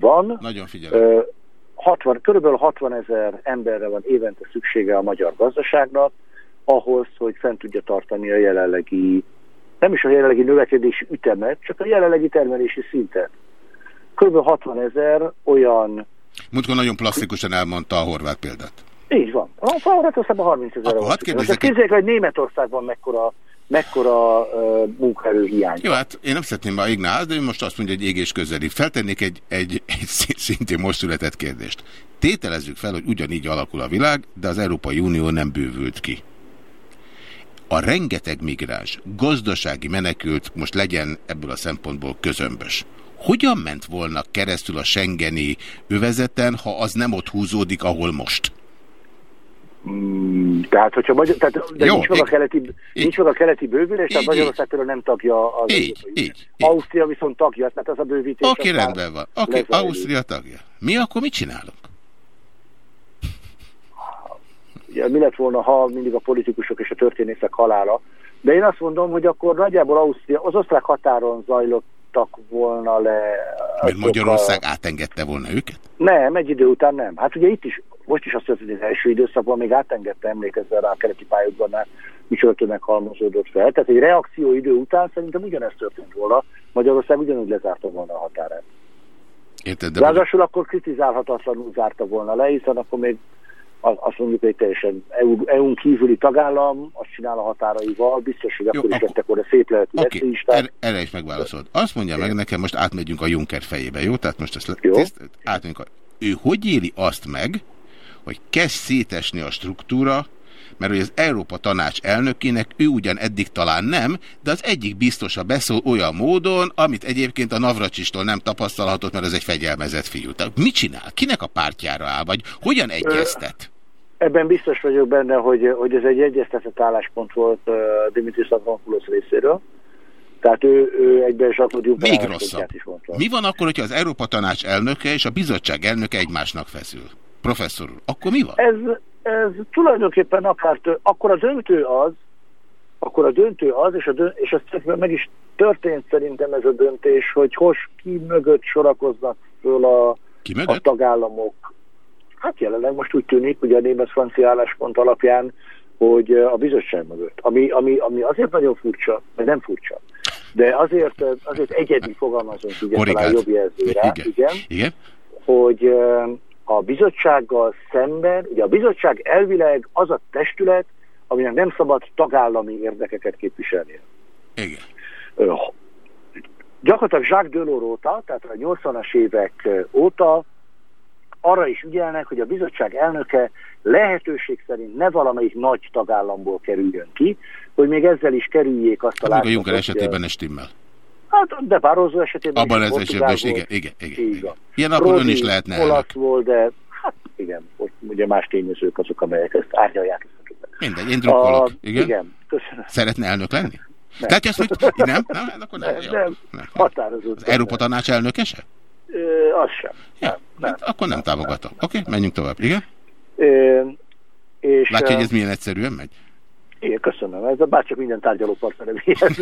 van. Nagyon figyelem. 60, körülbelül 60 ezer emberre van évente szüksége a magyar gazdaságnak, ahhoz, hogy fent tudja tartani a jelenlegi, nem is a jelenlegi növekedési ütemet, csak a jelenlegi termelési szintet. Körülbelül 60 ezer olyan... Múltkor nagyon plastikusan elmondta a horvát példát. Így van. A Horvátországban 30 ezer. Akkor hadd kérdezzek... Most hogy Németországban mekkora mekkora uh, munkaerő hiány. Jó, hát én nem szeretném már Ignác, de ő most azt mondja, hogy égés közeli. Feltennék egy, egy, egy szintén most született kérdést. Tételezzük fel, hogy ugyanígy alakul a világ, de az Európai Unió nem bővült ki. A rengeteg migráns, gazdasági menekült most legyen ebből a szempontból közömbös. Hogyan ment volna keresztül a Schengeni övezeten, ha az nem ott húzódik, ahol most? Mm, tehát, hogyha magyar, tehát, de Jó, nincs, meg a keleti, így, nincs meg a keleti bővülés, tehát Magyarország például nem tagja az így, így, így. Ausztria viszont tagja, tehát az a bővítés. Oké, okay, rendben van. Oké, okay, Ausztria tagja. Mi akkor mit csinálunk? Ugye, mi lett volna, ha mindig a politikusok és a történészek halála? De én azt mondom, hogy akkor nagyjából Ausztria, az osztrák határon zajlottak volna le... Mert Magyarország a... átengedte volna őket? Nem, egy idő után nem. Hát ugye itt is most is azt történt, az első időszakban még átengedte emlékezve rá a keleti pályázatban, micsoda tömeg halmozódott fel. Tehát egy reakció idő után szerintem ugyanezt történt volna, Magyarország ugyanúgy lezárta volna a határát. Érted, de Ráadásul vagy... akkor kritizálhatatlanul zárta volna le, hiszen akkor még azt mondjuk, hogy teljesen EU-n kívüli tagállam, azt csinál a határaival, biztos, hogy Jó, akkor is lettek volna szép lehető okay. er, Erre is megválaszolt. Azt mondja meg nekem, most átmegyünk a Juncker fejébe, jó? Tehát most ezt jó. Tiszt, átmegyünk a... Ő hogy éli azt meg, hogy kezd szétesni a struktúra, mert hogy az Európa Tanács elnökének ő ugyan eddig talán nem, de az egyik biztos beszól olyan módon, amit egyébként a Navracsistól nem tapasztalhatott, mert ez egy fegyelmezett fiú. Tehát mit csinál? Kinek a pártjára áll? Vagy hogyan egyeztet? Ebben biztos vagyok benne, hogy, hogy ez egy egyeztetett álláspont volt uh, Dimitris Avramopoulos részéről. Tehát ő, ő egyben Jean-Claude Juncker Még rosszabb. is mondta. Mi van akkor, hogyha az Európa Tanács elnöke és a bizottság elnöke egymásnak feszül? Professzor úr, akkor mi van? Ez, ez tulajdonképpen akár, tő, akkor a döntő az, akkor a döntő az, és, a dönt, és azt meg is történt szerintem ez a döntés, hogy hos ki mögött sorakoznak föl a, Ki a tagállamok. Hát jelenleg most úgy tűnik, ugye a német-francia álláspont alapján, hogy a bizottság mögött. Ami, ami, ami azért nagyon furcsa, vagy nem furcsa, de azért, azért egyedi fogalmazunk, ugye talán Korrigált. jobb jelzőre, Igen. igen Igen? hogy a bizottsággal szemben, ugye a bizottság elvileg az a testület, aminek nem szabad tagállami érdekeket képviselnie. Igen. Ö, Gyakorlatilag Jacques Delors óta, tehát a 80-as évek óta arra is ügyelnek, hogy a bizottság elnöke lehetőség szerint ne valamelyik nagy tagállamból kerüljön ki, hogy még ezzel is kerüljék azt a még a Juncker esetében ne stimmel. Hát, de Barroso esetében Abban ez esetben igen, igen, igen. Így van. Ilyen akkor ön is lehetne elnök. olasz volt, de hát igen, ott ugye más tényezők azok, amelyek ezt árnyalják. Mindegy, én drukkolok. Igen? igen, köszönöm. Szeretne elnök lenni? Tehát ezt mondjuk, nem? Nem, hát akkor nem. Nem, jó. nem, nem. határozott. Az Európa Tanács elnöke se? Ö, az sem. Ja, hát akkor nem támogatom. Oké, menjünk tovább. Igen? Ö, és, Látja, hogy ez milyen egyszerűen megy? Igen, köszönöm. Ez a bárcsak minden tárgyalópartnerem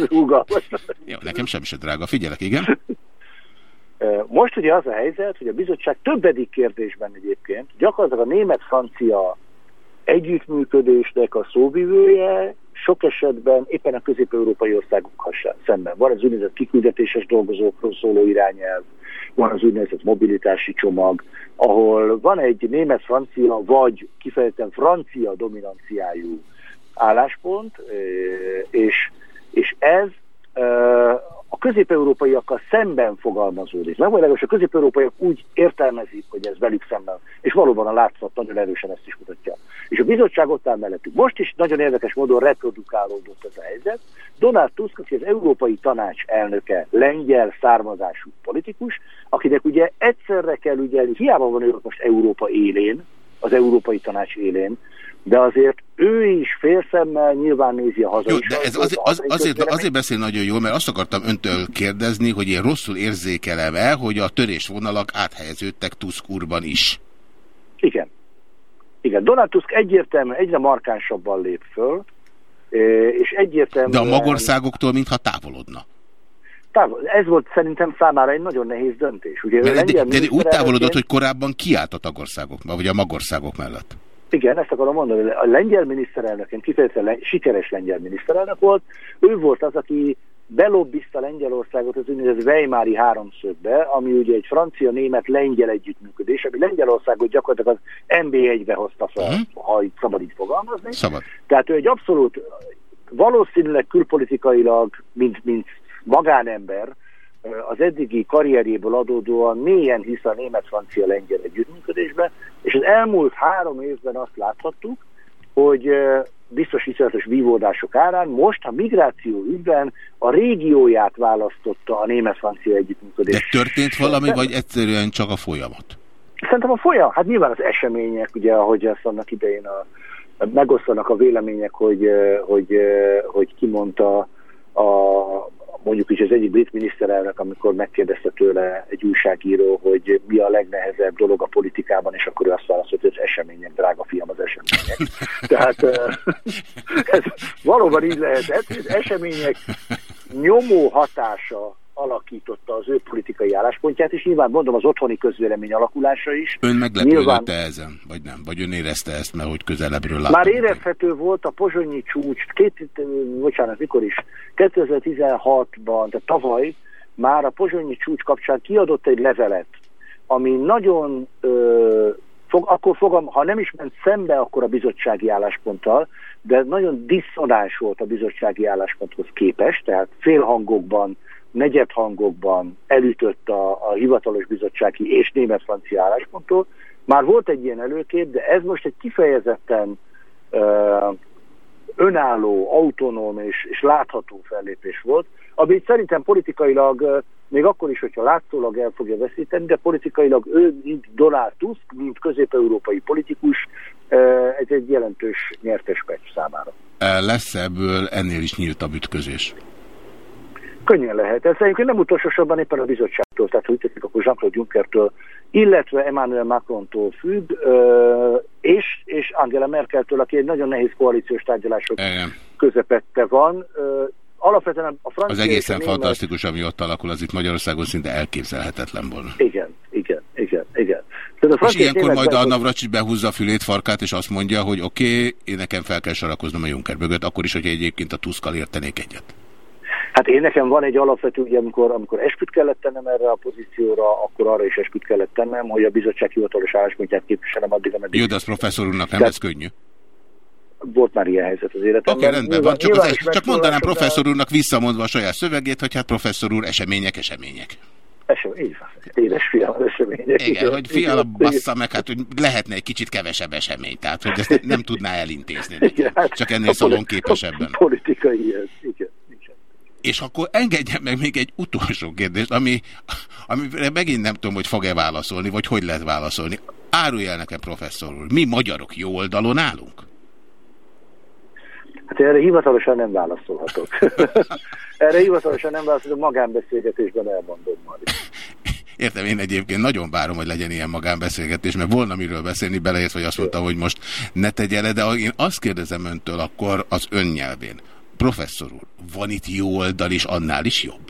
rugalmas. Jó, nekem sem se drága. Figyelek, igen? Most ugye az a helyzet, hogy a bizottság többedik kérdésben egyébként gyakorlatilag a német-francia együttműködésnek a szóvivője sok esetben éppen a közép-európai országokkal szemben. Van az úgynevezett kiküldetéses dolgozókról szóló irányelv, van az úgynevezett mobilitási csomag, ahol van egy német-francia vagy kifejezetten francia dominanciájú álláspont, és, és ez a közép-európaiakkal szemben fogalmazódik. Legalábbis a közép-európaiak úgy értelmezik, hogy ez velük szemben, és valóban a látszat nagyon erősen ezt is mutatja. És a bizottság ott áll mellettük. Most is nagyon érdekes módon reprodukálódott ez a helyzet. Donald Tusk, aki az Európai Tanács elnöke, lengyel származású politikus, akinek ugye egyszerre kell ügyelni, hiába van ő most Európa élén, az Európai Tanács élén, de azért ő is félszemmel nyilván nézi a hazai Jó, de ez az, az, azért, azért beszél nagyon jól, mert azt akartam öntől kérdezni, hogy én rosszul érzékelem-e, hogy a törésvonalak áthelyeződtek Tusk úrban is. Igen. Igen, Donald Tusk egyértelműen egyre markánsabban lép föl, és De egyértelműen... a magországoktól mintha távolodna. Távol, ez volt szerintem számára egy nagyon nehéz döntés. Ugye lengyel de, de úgy távolodott, hogy korábban kiállt a tagországok, vagy a magországok mellett. Igen, ezt akarom mondani. A lengyel miniszterelnökként kifejezetten le, sikeres lengyel miniszterelnök volt. Ő volt az, aki belobbizta Lengyelországot az úgynevezett Weimári háromszögbe, ami ugye egy francia-német-lengyel együttműködés, ami Lengyelországot gyakorlatilag az MB1-be hozta fel, Mhm. ha így szabad így fogalmazni. Szabad. Tehát ő egy abszolút, valószínűleg külpolitikailag, mint, mint magánember, az eddigi karrierjéből adódóan mélyen hisz a német-francia-lengyel együttműködésbe, és az elmúlt három évben azt láthattuk, hogy biztos viszonyatos vívódások árán most a migráció ügyben a régióját választotta a német-francia De együttműködés. történt valami, vagy egyszerűen csak a folyamat? Szerintem a folyam, hát nyilván az események, ugye, ahogy azt annak idején a, megosztanak a vélemények, hogy, hogy, hogy kimondta a, mondjuk is az egyik brit miniszterelnök, amikor megkérdezte tőle egy újságíró, hogy mi a legnehezebb dolog a politikában, és akkor ő azt válaszolt, hogy az események, drága fiam, az események. Tehát eh, ez valóban így lehetett, az események nyomó hatása alakította az ő politikai álláspontját, és nyilván mondom az otthoni közvélemény alakulása is. Ön meglepődött Nyilván- -e ezen, vagy nem? Vagy ön érezte ezt, mert hogy közelebbről látta? Már érezhető volt a pozsonyi csúcs, két, bocsánat, mikor is, 2016-ban, tehát tavaly már a pozsonyi csúcs kapcsán kiadott egy levelet, ami nagyon, ö, fog, akkor fogam, ha nem is ment szembe akkor a bizottsági állásponttal, de nagyon diszonáns volt a bizottsági állásponthoz képest, tehát félhangokban, negyedhangokban elütött a, a hivatalos bizottsági és német-francia állásponttól. Már volt egy ilyen előkép, de ez most egy kifejezetten ö, önálló, autonóm és, és látható fellépés volt, ami szerintem politikailag, még akkor is, hogyha látszólag el fogja veszíteni, de politikailag ő, mint Donald Tusk, mint közép-európai politikus, ez egy jelentős nyertes meccs számára. Lesz ebből ennél is nyíltabb ütközés? Könnyen lehet. Ez egyébként nem utolsó sorban éppen a bizottságtól, tehát úgy tetszik, akkor Jean-Claude Junckertől, illetve Emmanuel Macrontól függ, és, és Angela Merkeltől, aki egy nagyon nehéz koalíciós tárgyalások Igen. közepette van. Alapvetően a francia... Az egészen német... fantasztikus, ami ott alakul, az itt Magyarországon szinte elképzelhetetlen volna. Igen, igen, igen, igen. Tehát a és ilyenkor majd a Navracsics behúzza a fülét, farkát, és azt mondja, hogy oké, okay, én nekem fel kell sorakoznom a Juncker mögött, akkor is, hogy egyébként a Tuszkal értenék egyet. Hát én nekem van egy alapvető, ugye amikor, amikor esküt kellett tennem erre a pozícióra, akkor arra is esküt kellett tennem, hogy a bizottság hivatalos álláspontját képviselem addig, ameddig... Jó, de az professzor úrnak nem lesz könnyű. Volt már ilyen helyzet az életemben. Oké, okay, rendben van. Csak, az, csak mondanám professzor úrnak visszamondva a saját szövegét, hogy hát professzor úr, események, események. Esemény, így van. Édes fiam, események. Igen, igen hogy fiala bassza meg, hát hogy lehetne egy kicsit kevesebb esemény, tehát hogy ezt nem tudná elintézni. Igen, hát csak ennél szalonképesebben. Politikai ez, igen. És akkor engedjen meg még egy utolsó kérdést, ami, amire megint nem tudom, hogy fog-e válaszolni, vagy hogy lehet válaszolni. Árulj el nekem, professzor úr, mi magyarok jó oldalon állunk? Hát erre hivatalosan nem válaszolhatok. erre hivatalosan nem válaszolhatok, magánbeszélgetésben elmondom majd. Értem, én egyébként nagyon várom, hogy legyen ilyen magánbeszélgetés, mert volna miről beszélni, beleért, hogy azt mondta, hogy most ne tegye le, de én azt kérdezem öntől akkor az önnyelvén professzor úr, van itt jó oldal, és annál is jobb?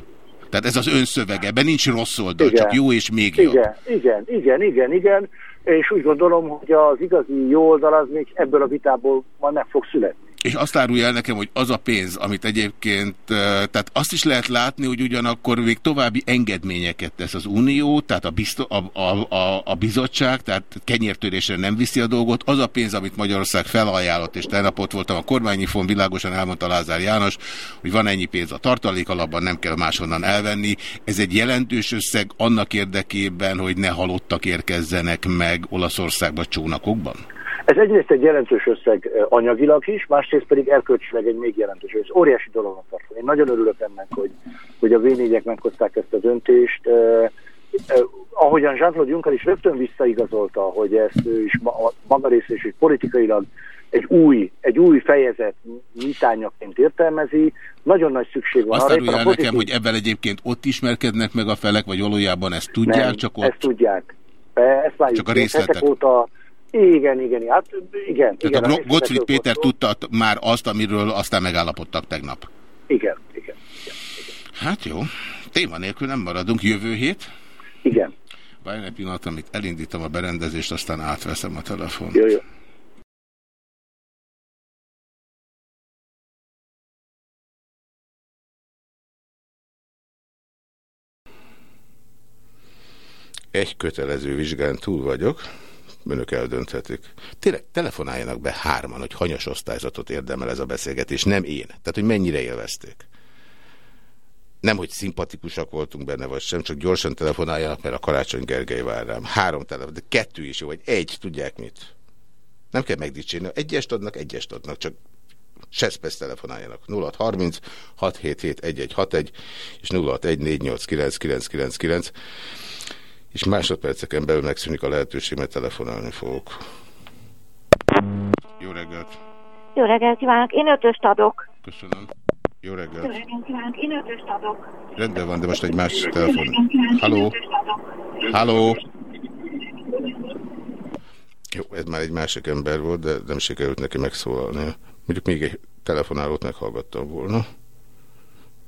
Tehát ez az ön szövege, ebben nincs rossz oldal, igen. csak jó és még jobb. Igen, igen, igen, igen, igen, és úgy gondolom, hogy az igazi jó oldal az még ebből a vitából majd meg fog születni. És azt árulja el nekem, hogy az a pénz, amit egyébként, tehát azt is lehet látni, hogy ugyanakkor még további engedményeket tesz az Unió, tehát a, bizto, a, a, a, a bizottság, tehát kenyértörésre nem viszi a dolgot. Az a pénz, amit Magyarország felajánlott, és tegnap ott voltam a kormányifon, világosan elmondta Lázár János, hogy van ennyi pénz a tartalék alapban, nem kell máshonnan elvenni. Ez egy jelentős összeg annak érdekében, hogy ne halottak érkezzenek meg Olaszországba csónakokban? Ez egyrészt egy jelentős összeg anyagilag is, másrészt pedig erkölcsileg egy még jelentős összeg. Óriási dolognak tartom. Én nagyon örülök ennek, hogy, hogy a v meghozták ezt a döntést. Eh, eh, ahogyan Jean-Claude Juncker is rögtön visszaigazolta, hogy ezt ő is ma, maga részéről is politikailag egy új, egy új fejezet nyitányaként értelmezi, nagyon nagy szükség van. Azt árulja pozitív... nekem, hogy ebben egyébként ott ismerkednek meg a felek, vagy valójában ezt tudják, Nem, csak ott... ezt tudják. Ezt csak a részletek. Óta igen, igen, hát igen. Tehát igen, a Gottfried Péter tudta már azt, amiről aztán megállapodtak tegnap. Igen, igen. igen, igen. Hát jó, téma nélkül nem maradunk. Jövő hét? Igen. Várj egy pillanat, amit elindítom a berendezést, aztán átveszem a telefont. Jó, jó. Egy kötelező vizsgán túl vagyok önök eldönthetik. Tényleg telefonáljanak be hárman, hogy hanyas osztályzatot érdemel ez a beszélgetés, nem én. Tehát, hogy mennyire élvezték. Nem, hogy szimpatikusak voltunk benne, vagy sem, csak gyorsan telefonáljanak, mert a Karácsony Gergely vár rám. Három telefon, de kettő is jó, vagy egy, tudják mit. Nem kell megdicsérni. Egyest adnak, egyest adnak, csak Seszpesz telefonáljanak. 0630 677 1161 és 0614899999 és másodperceken belül megszűnik a lehetőség, mert telefonálni fogok. Jó reggelt! Jó reggelt kívánok! Én ötöst adok. Köszönöm. Jó reggelt! Jó reggelt kívánok! Én ötöst adok. Rendben van, de most egy más telefon. Halló? Halló? Jó, ez már egy másik ember volt, de nem sikerült neki megszólalni. Mondjuk még egy telefonálót meghallgattam volna.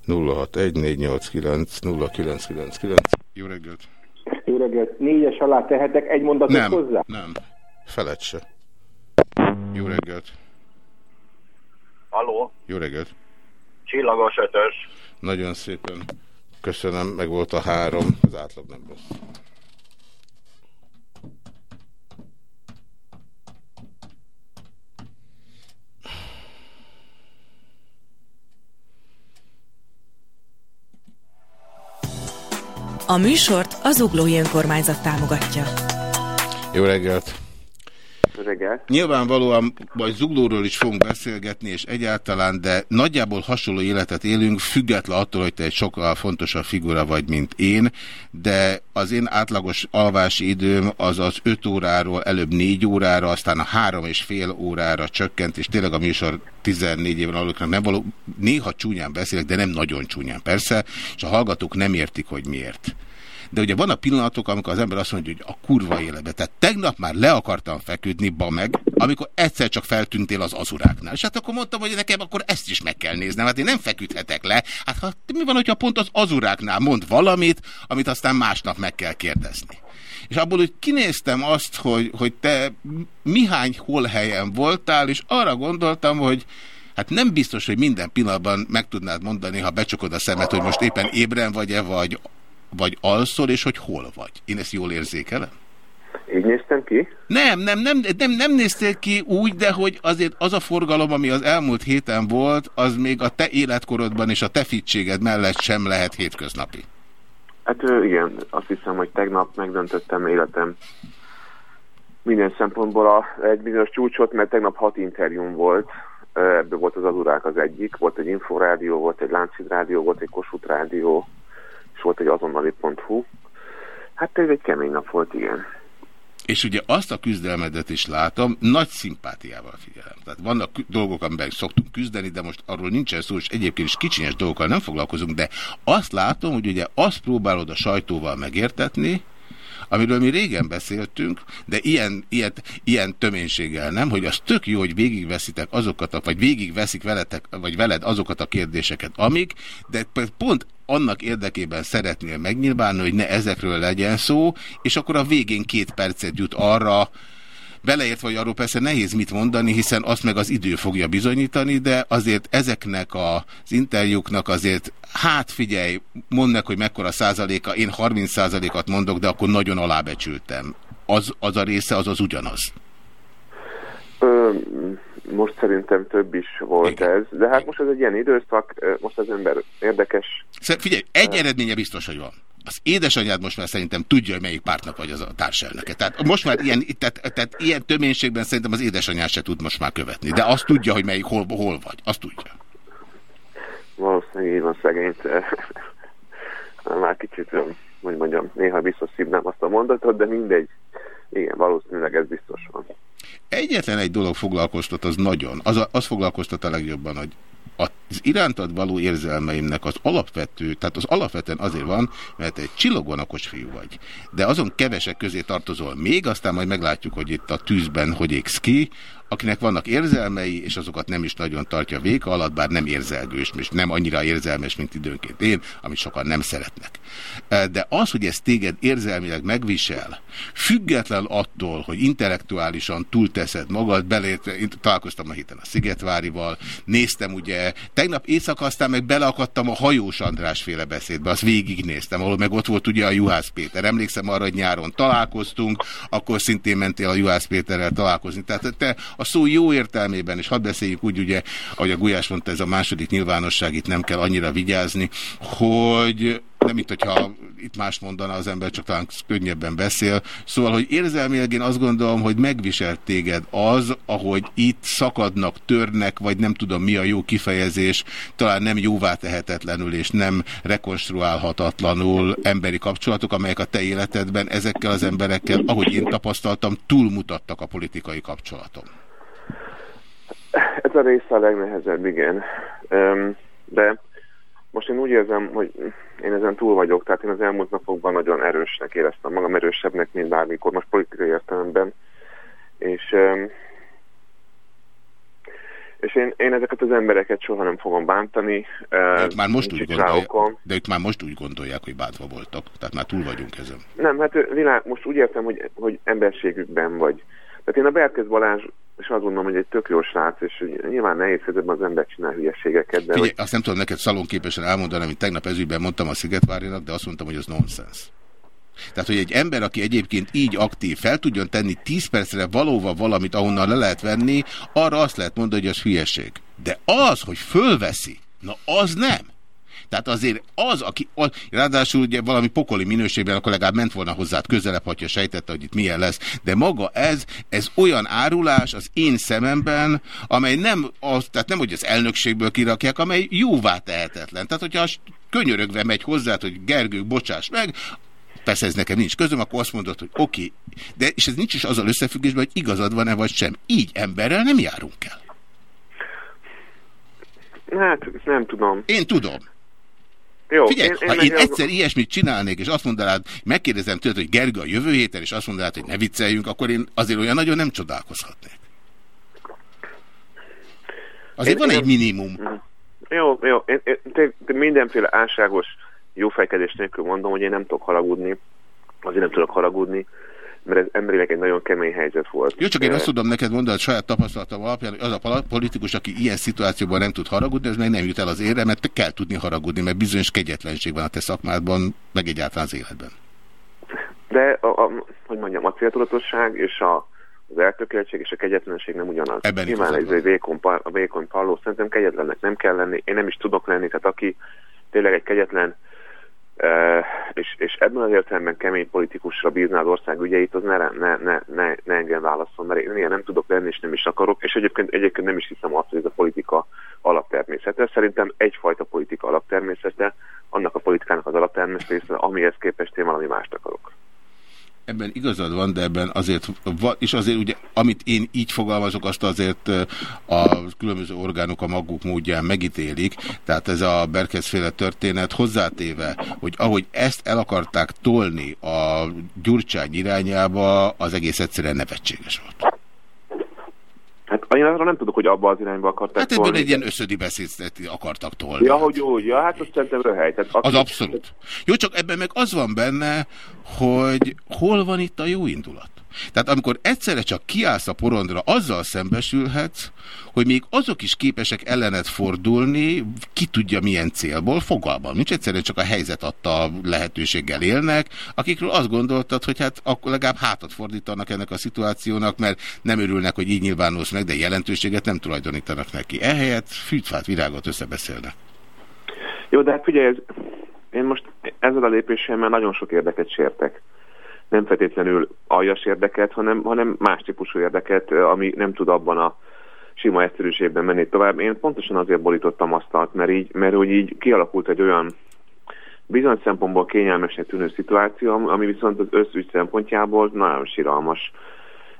061489 0999. Jó reggelt! Jó reggelt. Négyes alá tehetek egy mondatot nem, hozzá? Nem, feled se. Jó reggelt. Halló. Jó reggelt. Csillagos ötös. Nagyon szépen köszönöm, meg volt a három, az átlag nem rossz. A műsort az Uglói Önkormányzat támogatja. Jó reggelt! Reggelt. Nyilvánvalóan vagy zuglóról is fogunk beszélgetni, és egyáltalán, de nagyjából hasonló életet élünk, független attól, hogy te egy sokkal fontosabb figura vagy, mint én, de az én átlagos alvási időm az az 5 óráról előbb 4 órára, aztán a három és fél órára csökkent, és tényleg a műsor 14 éven alulknak nem való, néha csúnyán beszélek, de nem nagyon csúnyán persze, és a hallgatók nem értik, hogy miért. De ugye van a pillanatok, amikor az ember azt mondja, hogy a kurva életbe. Tehát tegnap már le akartam feküdni, ba meg, amikor egyszer csak feltűntél az azuráknál. És hát akkor mondtam, hogy nekem akkor ezt is meg kell néznem. Hát én nem feküdhetek le. Hát ha, mi van, hogyha pont az azuráknál mond valamit, amit aztán másnap meg kell kérdezni. És abból úgy kinéztem azt, hogy, hogy te mihány hol helyen voltál, és arra gondoltam, hogy Hát nem biztos, hogy minden pillanatban meg tudnád mondani, ha becsukod a szemet, hogy most éppen ébren vagy-e, vagy vagy alszol, és hogy hol vagy. Én ezt jól érzékelem? Így néztem ki? Nem, nem, nem, nem, nem néztél ki úgy, de hogy azért az a forgalom, ami az elmúlt héten volt, az még a te életkorodban és a te fittséged mellett sem lehet hétköznapi. Hát igen, azt hiszem, hogy tegnap megdöntöttem életem minden szempontból a, egy bizonyos csúcsot, mert tegnap hat interjúm volt, ebből volt az adurák az egyik, volt egy inforádió, volt egy láncid rádió, volt egy Kossuth rádió, volt egy azonnali.hu. Hát ez egy kemény nap volt, igen. És ugye azt a küzdelmedet is látom, nagy szimpátiával figyelem. Tehát vannak dolgok, amiben szoktunk küzdeni, de most arról nincsen szó, és egyébként is kicsinyes dolgokkal nem foglalkozunk, de azt látom, hogy ugye azt próbálod a sajtóval megértetni, amiről mi régen beszéltünk, de ilyen, ilyet, ilyen töménységgel nem, hogy az tök jó, hogy végigveszitek azokat, a, vagy végigveszik veletek, vagy veled azokat a kérdéseket, amik, de pont annak érdekében szeretnél megnyilvánulni, hogy ne ezekről legyen szó, és akkor a végén két percet jut arra, Beleértve, hogy arról persze nehéz mit mondani, hiszen azt meg az idő fogja bizonyítani, de azért ezeknek az interjúknak azért, hát figyelj, mondd meg, hogy mekkora százaléka, én 30 százalékat mondok, de akkor nagyon alábecsültem. Az, az a része, az az ugyanaz. Ö, most szerintem több is volt Igen. ez, de hát most ez egy ilyen időszak, most az ember érdekes. Figyelj, egy eredménye biztos, hogy van az édesanyád most már szerintem tudja, hogy melyik pártnak vagy az a társelnöke. Tehát most már ilyen, tehát, tehát ilyen töménységben szerintem az édesanyád se tud most már követni. De azt tudja, hogy melyik hol, hol vagy. Azt tudja. Valószínűleg így van szegényt. már kicsit, hogy mondjam, néha biztos szívnám azt a mondatot, de mindegy. Igen, valószínűleg ez biztos van. Egyetlen egy dolog foglalkoztat, az nagyon. Az, az foglalkoztat a legjobban, hogy az irántad való érzelmeimnek az alapvető, tehát az alapvetően azért van, mert egy csillogóan okos fiú vagy. De azon kevesek közé tartozol még, aztán majd meglátjuk, hogy itt a tűzben hogy égsz ki, akinek vannak érzelmei, és azokat nem is nagyon tartja véka alatt, bár nem érzelgős, és nem annyira érzelmes, mint időnként én, amit sokan nem szeretnek. De az, hogy ez téged érzelmileg megvisel, független attól, hogy intellektuálisan túlteszed magad, belét, én találkoztam a héten a Szigetvárival, néztem ugye, tegnap éjszaka aztán meg beleakadtam a Hajós András féle beszédbe, azt végignéztem, ahol meg ott volt ugye a Juhász Péter. Emlékszem arra, hogy nyáron találkoztunk, akkor szintén mentél a Juhász Péterrel találkozni. Tehát te a szó jó értelmében, és hadd beszéljük úgy, ugye, ahogy a Gulyás mondta, ez a második nyilvánosság, itt nem kell annyira vigyázni, hogy nem itt, hogyha itt más mondana az ember, csak talán könnyebben beszél. Szóval, hogy érzelmileg én azt gondolom, hogy megviselt téged az, ahogy itt szakadnak, törnek, vagy nem tudom mi a jó kifejezés, talán nem jóvá tehetetlenül és nem rekonstruálhatatlanul emberi kapcsolatok, amelyek a te életedben ezekkel az emberekkel, ahogy én tapasztaltam, túlmutattak a politikai kapcsolatom. Ez a része a legnehezebb, igen. De most én úgy érzem, hogy én ezen túl vagyok, tehát én az elmúlt napokban nagyon erősnek éreztem magam, erősebbnek, mint bármikor, most politikai értelemben. És, és én, én ezeket az embereket soha nem fogom bántani. De ők már most, úgy gondolják, de ők már most úgy gondolják, hogy bántva voltak, tehát már túl vagyunk ezen. Nem, hát világ, most úgy értem, hogy, hogy emberségükben vagy. Tehát én a Berkez Balázs és azt gondolom, hogy egy tök jó srác, és nyilván nehéz helyzetben az ember csinál hülyeségeket. De Figyelj, hogy... azt nem tudom neked szalonképesen elmondani, amit tegnap ezügyben mondtam a Szigetvárinak, de azt mondtam, hogy az nonsens. Tehát, hogy egy ember, aki egyébként így aktív, fel tudjon tenni 10 percre valóva valamit, ahonnan le lehet venni, arra azt lehet mondani, hogy az hülyeség. De az, hogy fölveszi, na az nem. Tehát azért az, aki, az, ráadásul ugye valami pokoli minőségben, akkor legalább ment volna hozzád közelebb, ha sejtette, hogy itt milyen lesz. De maga ez, ez olyan árulás az én szememben, amely nem, az, tehát nem, hogy az elnökségből kirakják, amely jóvá tehetetlen. Tehát, hogyha könyörögve megy hozzá, hogy Gergő, bocsáss meg, persze ez nekem nincs közöm, akkor azt mondod, hogy oké, okay. de és ez nincs is azzal összefüggésben, hogy igazad van-e vagy sem. Így emberrel nem járunk el. Hát, nem tudom. Én tudom. Jó, Figyelj, én, én ha én egyszer ilyesmit csinálnék, és azt mondanád, megkérdezem tőled, hogy Gergő a jövő héten, és azt mondanád, hogy ne vicceljünk, akkor én azért olyan nagyon nem csodálkozhatnék. Azért én, van én, egy minimum. Mhm. Jó, jó. Én, én, én, mindenféle álságos jófejkedés nélkül mondom, hogy én nem tudok haragudni. Azért nem tudok haragudni, mert ez emberileg egy nagyon kemény helyzet volt. Jó, csak én azt tudom neked mondani, hogy saját tapasztalatom alapján, hogy az a politikus, aki ilyen szituációban nem tud haragudni, ez meg nem jut el az érre, mert te kell tudni haragudni, mert bizonyos kegyetlenség van a te szakmádban, meg egyáltalán az életben. De, a, a, hogy mondjam, a céltudatosság és a, az eltökéltség és a kegyetlenség nem ugyanaz. Ebben Nyilván egy, egy vékony, a vékony palló, szerintem kegyetlennek nem kell lenni, én nem is tudok lenni, tehát aki tényleg egy kegyetlen és, és ebben az értelemben kemény politikusra bízná az ország ügyeit, az ne, ne, ne, ne, ne engem válaszol, mert én ilyen nem tudok lenni, és nem is akarok, és egyébként, egyébként nem is hiszem azt, hogy ez a politika alaptermészete. Szerintem egyfajta politika alaptermészete, annak a politikának az alaptermészete, amihez képest én valami mást akarok. Ebben igazad van, de ebben azért, és azért ugye, amit én így fogalmazok, azt azért a különböző orgánok a maguk módján megítélik, tehát ez a Berkezféle történet hozzátéve, hogy ahogy ezt el akarták tolni a Gyurcsány irányába, az egész egyszerűen nevetséges volt. Hát én arra nem tudok, hogy abba az irányba akartak Hát ebből egy ilyen összödi beszédet akartak tolni. Ja, hogy jó, ja, hát azt szerintem röhely. Tehát az abszolút. Jó, csak ebben meg az van benne, hogy hol van itt a jó indulat? Tehát amikor egyszerre csak kiállsz a porondra, azzal szembesülhetsz, hogy még azok is képesek ellenet fordulni, ki tudja milyen célból, fogalmam. Nincs egyszerűen csak a helyzet adta lehetőséggel élnek, akikről azt gondoltad, hogy hát akkor legalább hátat fordítanak ennek a szituációnak, mert nem örülnek, hogy így nyilvánulsz meg, de jelentőséget nem tulajdonítanak neki. Ehelyett fűtfát, virágot összebeszélnek. Jó, de hát figyelj, én most ezzel a lépésemmel nagyon sok érdeket sértek nem feltétlenül aljas érdeket, hanem, hanem más típusú érdeket, ami nem tud abban a sima egyszerűségben menni tovább. Én pontosan azért borítottam azt, mert, így, mert hogy így kialakult egy olyan bizony szempontból kényelmesnek tűnő szituáció, ami viszont az összügy szempontjából nagyon siralmas.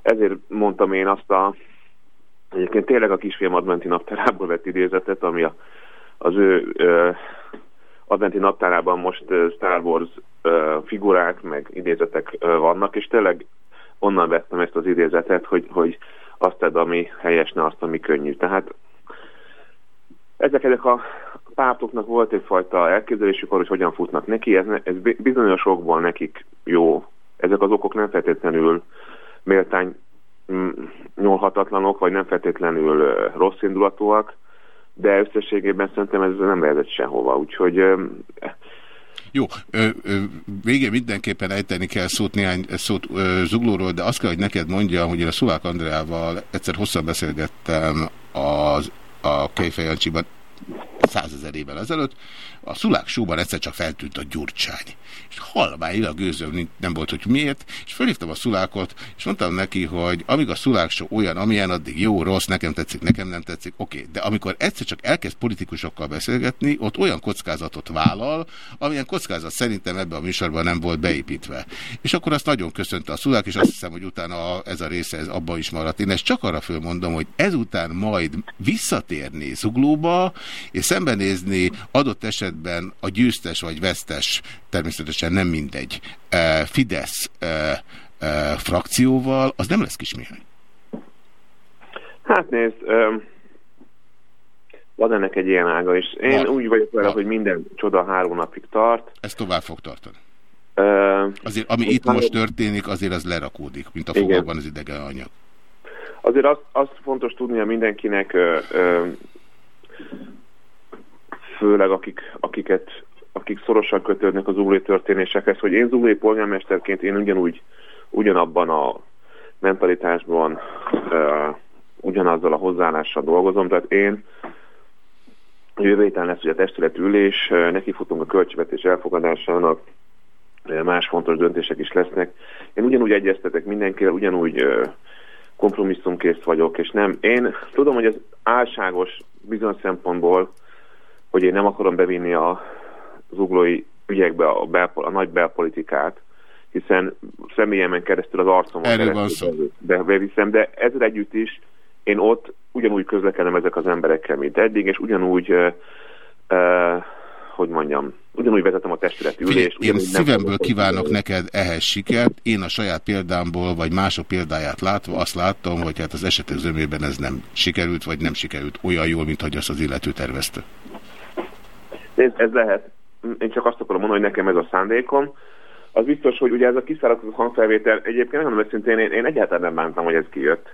Ezért mondtam én azt a egyébként tényleg a kisfilm adventi naptárából vett idézetet, ami a, az ő ö, adventi naptárában most Star Wars figurák, meg idézetek vannak, és tényleg onnan vettem ezt az idézetet, hogy, hogy azt tedd, ami helyes, azt, ami könnyű. Tehát ezek, ezek a pártoknak volt egyfajta elképzelésük arra, hogy hogyan futnak neki, ez, ez bizonyos okból nekik jó. Ezek az okok nem feltétlenül méltány mm, nyolhatatlanok, vagy nem feltétlenül rossz indulatúak, de összességében szerintem ez nem vezet sehova, úgyhogy jó, ö, ö, végén mindenképpen ejteni kell szót néhány szót ö, zuglóról, de azt kell, hogy neked mondjam, hogy én a Szulák Andreával egyszer hosszan beszélgettem az, a Kejfejancsiban százezer évvel ezelőtt, a Szulák Sóban egyszer csak feltűnt a Gyurcsány. És halvány gőzöm nem volt, hogy miért, és felhívtam a Szulákot, és mondtam neki, hogy amíg a Szulák Show olyan, amilyen addig jó, rossz, nekem tetszik, nekem nem tetszik, oké. Okay. De amikor egyszer csak elkezd politikusokkal beszélgetni, ott olyan kockázatot vállal, amilyen kockázat szerintem ebbe a műsorban nem volt beépítve. És akkor azt nagyon köszönte a Szulák, és azt hiszem, hogy utána ez a része ez abban is maradt. Én ezt csak arra fölmondom, hogy ezután majd visszatérni Zuglóba, és szembenézni adott esetben a győztes vagy vesztes, természetesen nem mindegy, e, Fidesz e, e, frakcióval, az nem lesz Kismihály. Hát nézd, van ennek egy ilyen ága, és én van. úgy vagyok vele, van. hogy minden csoda három napig tart. Ez tovább fog tartani. Azért, ami itt most történik, azért az lerakódik, mint a fogakban az idegen anyag. Azért azt, azt fontos tudnia mindenkinek, ö, ö, főleg akik, akiket, akik szorosan kötődnek az zuglói történésekhez, hogy én zuglói polgármesterként én ugyanúgy, ugyanabban a mentalitásban, uh, ugyanazzal a hozzáállással dolgozom, tehát én Jövő héten lesz ugye a testületülés, nekifutunk a költségvetés elfogadásának, más fontos döntések is lesznek. Én ugyanúgy egyeztetek mindenkivel, ugyanúgy kompromisszumkész vagyok, és nem, én tudom, hogy ez álságos bizonyos szempontból, hogy én nem akarom bevinni a, az uglói ügyekbe a, belpol, a nagy belpolitikát, hiszen személyemen keresztül az arcomon Erről. Be, beviszem, de ezzel együtt is én ott ugyanúgy közlekedem ezek az emberekkel, mint eddig, és ugyanúgy, uh, uh, hogy mondjam, ugyanúgy vezetem a testületi ülést. Én szívemből kívánok neked ehhez sikert. Én a saját példámból, vagy mások példáját látva azt láttam, hogy hát az esetek zömében ez nem sikerült, vagy nem sikerült olyan jól, mint hogy azt az illető tervezte. Ez, ez lehet. Én csak azt akarom mondani, hogy nekem ez a szándékom. Az biztos, hogy ugye ez a kiszáradt hangfelvétel, egyébként nem őszintén, én, én egyáltalán nem bántam, hogy ez kijött.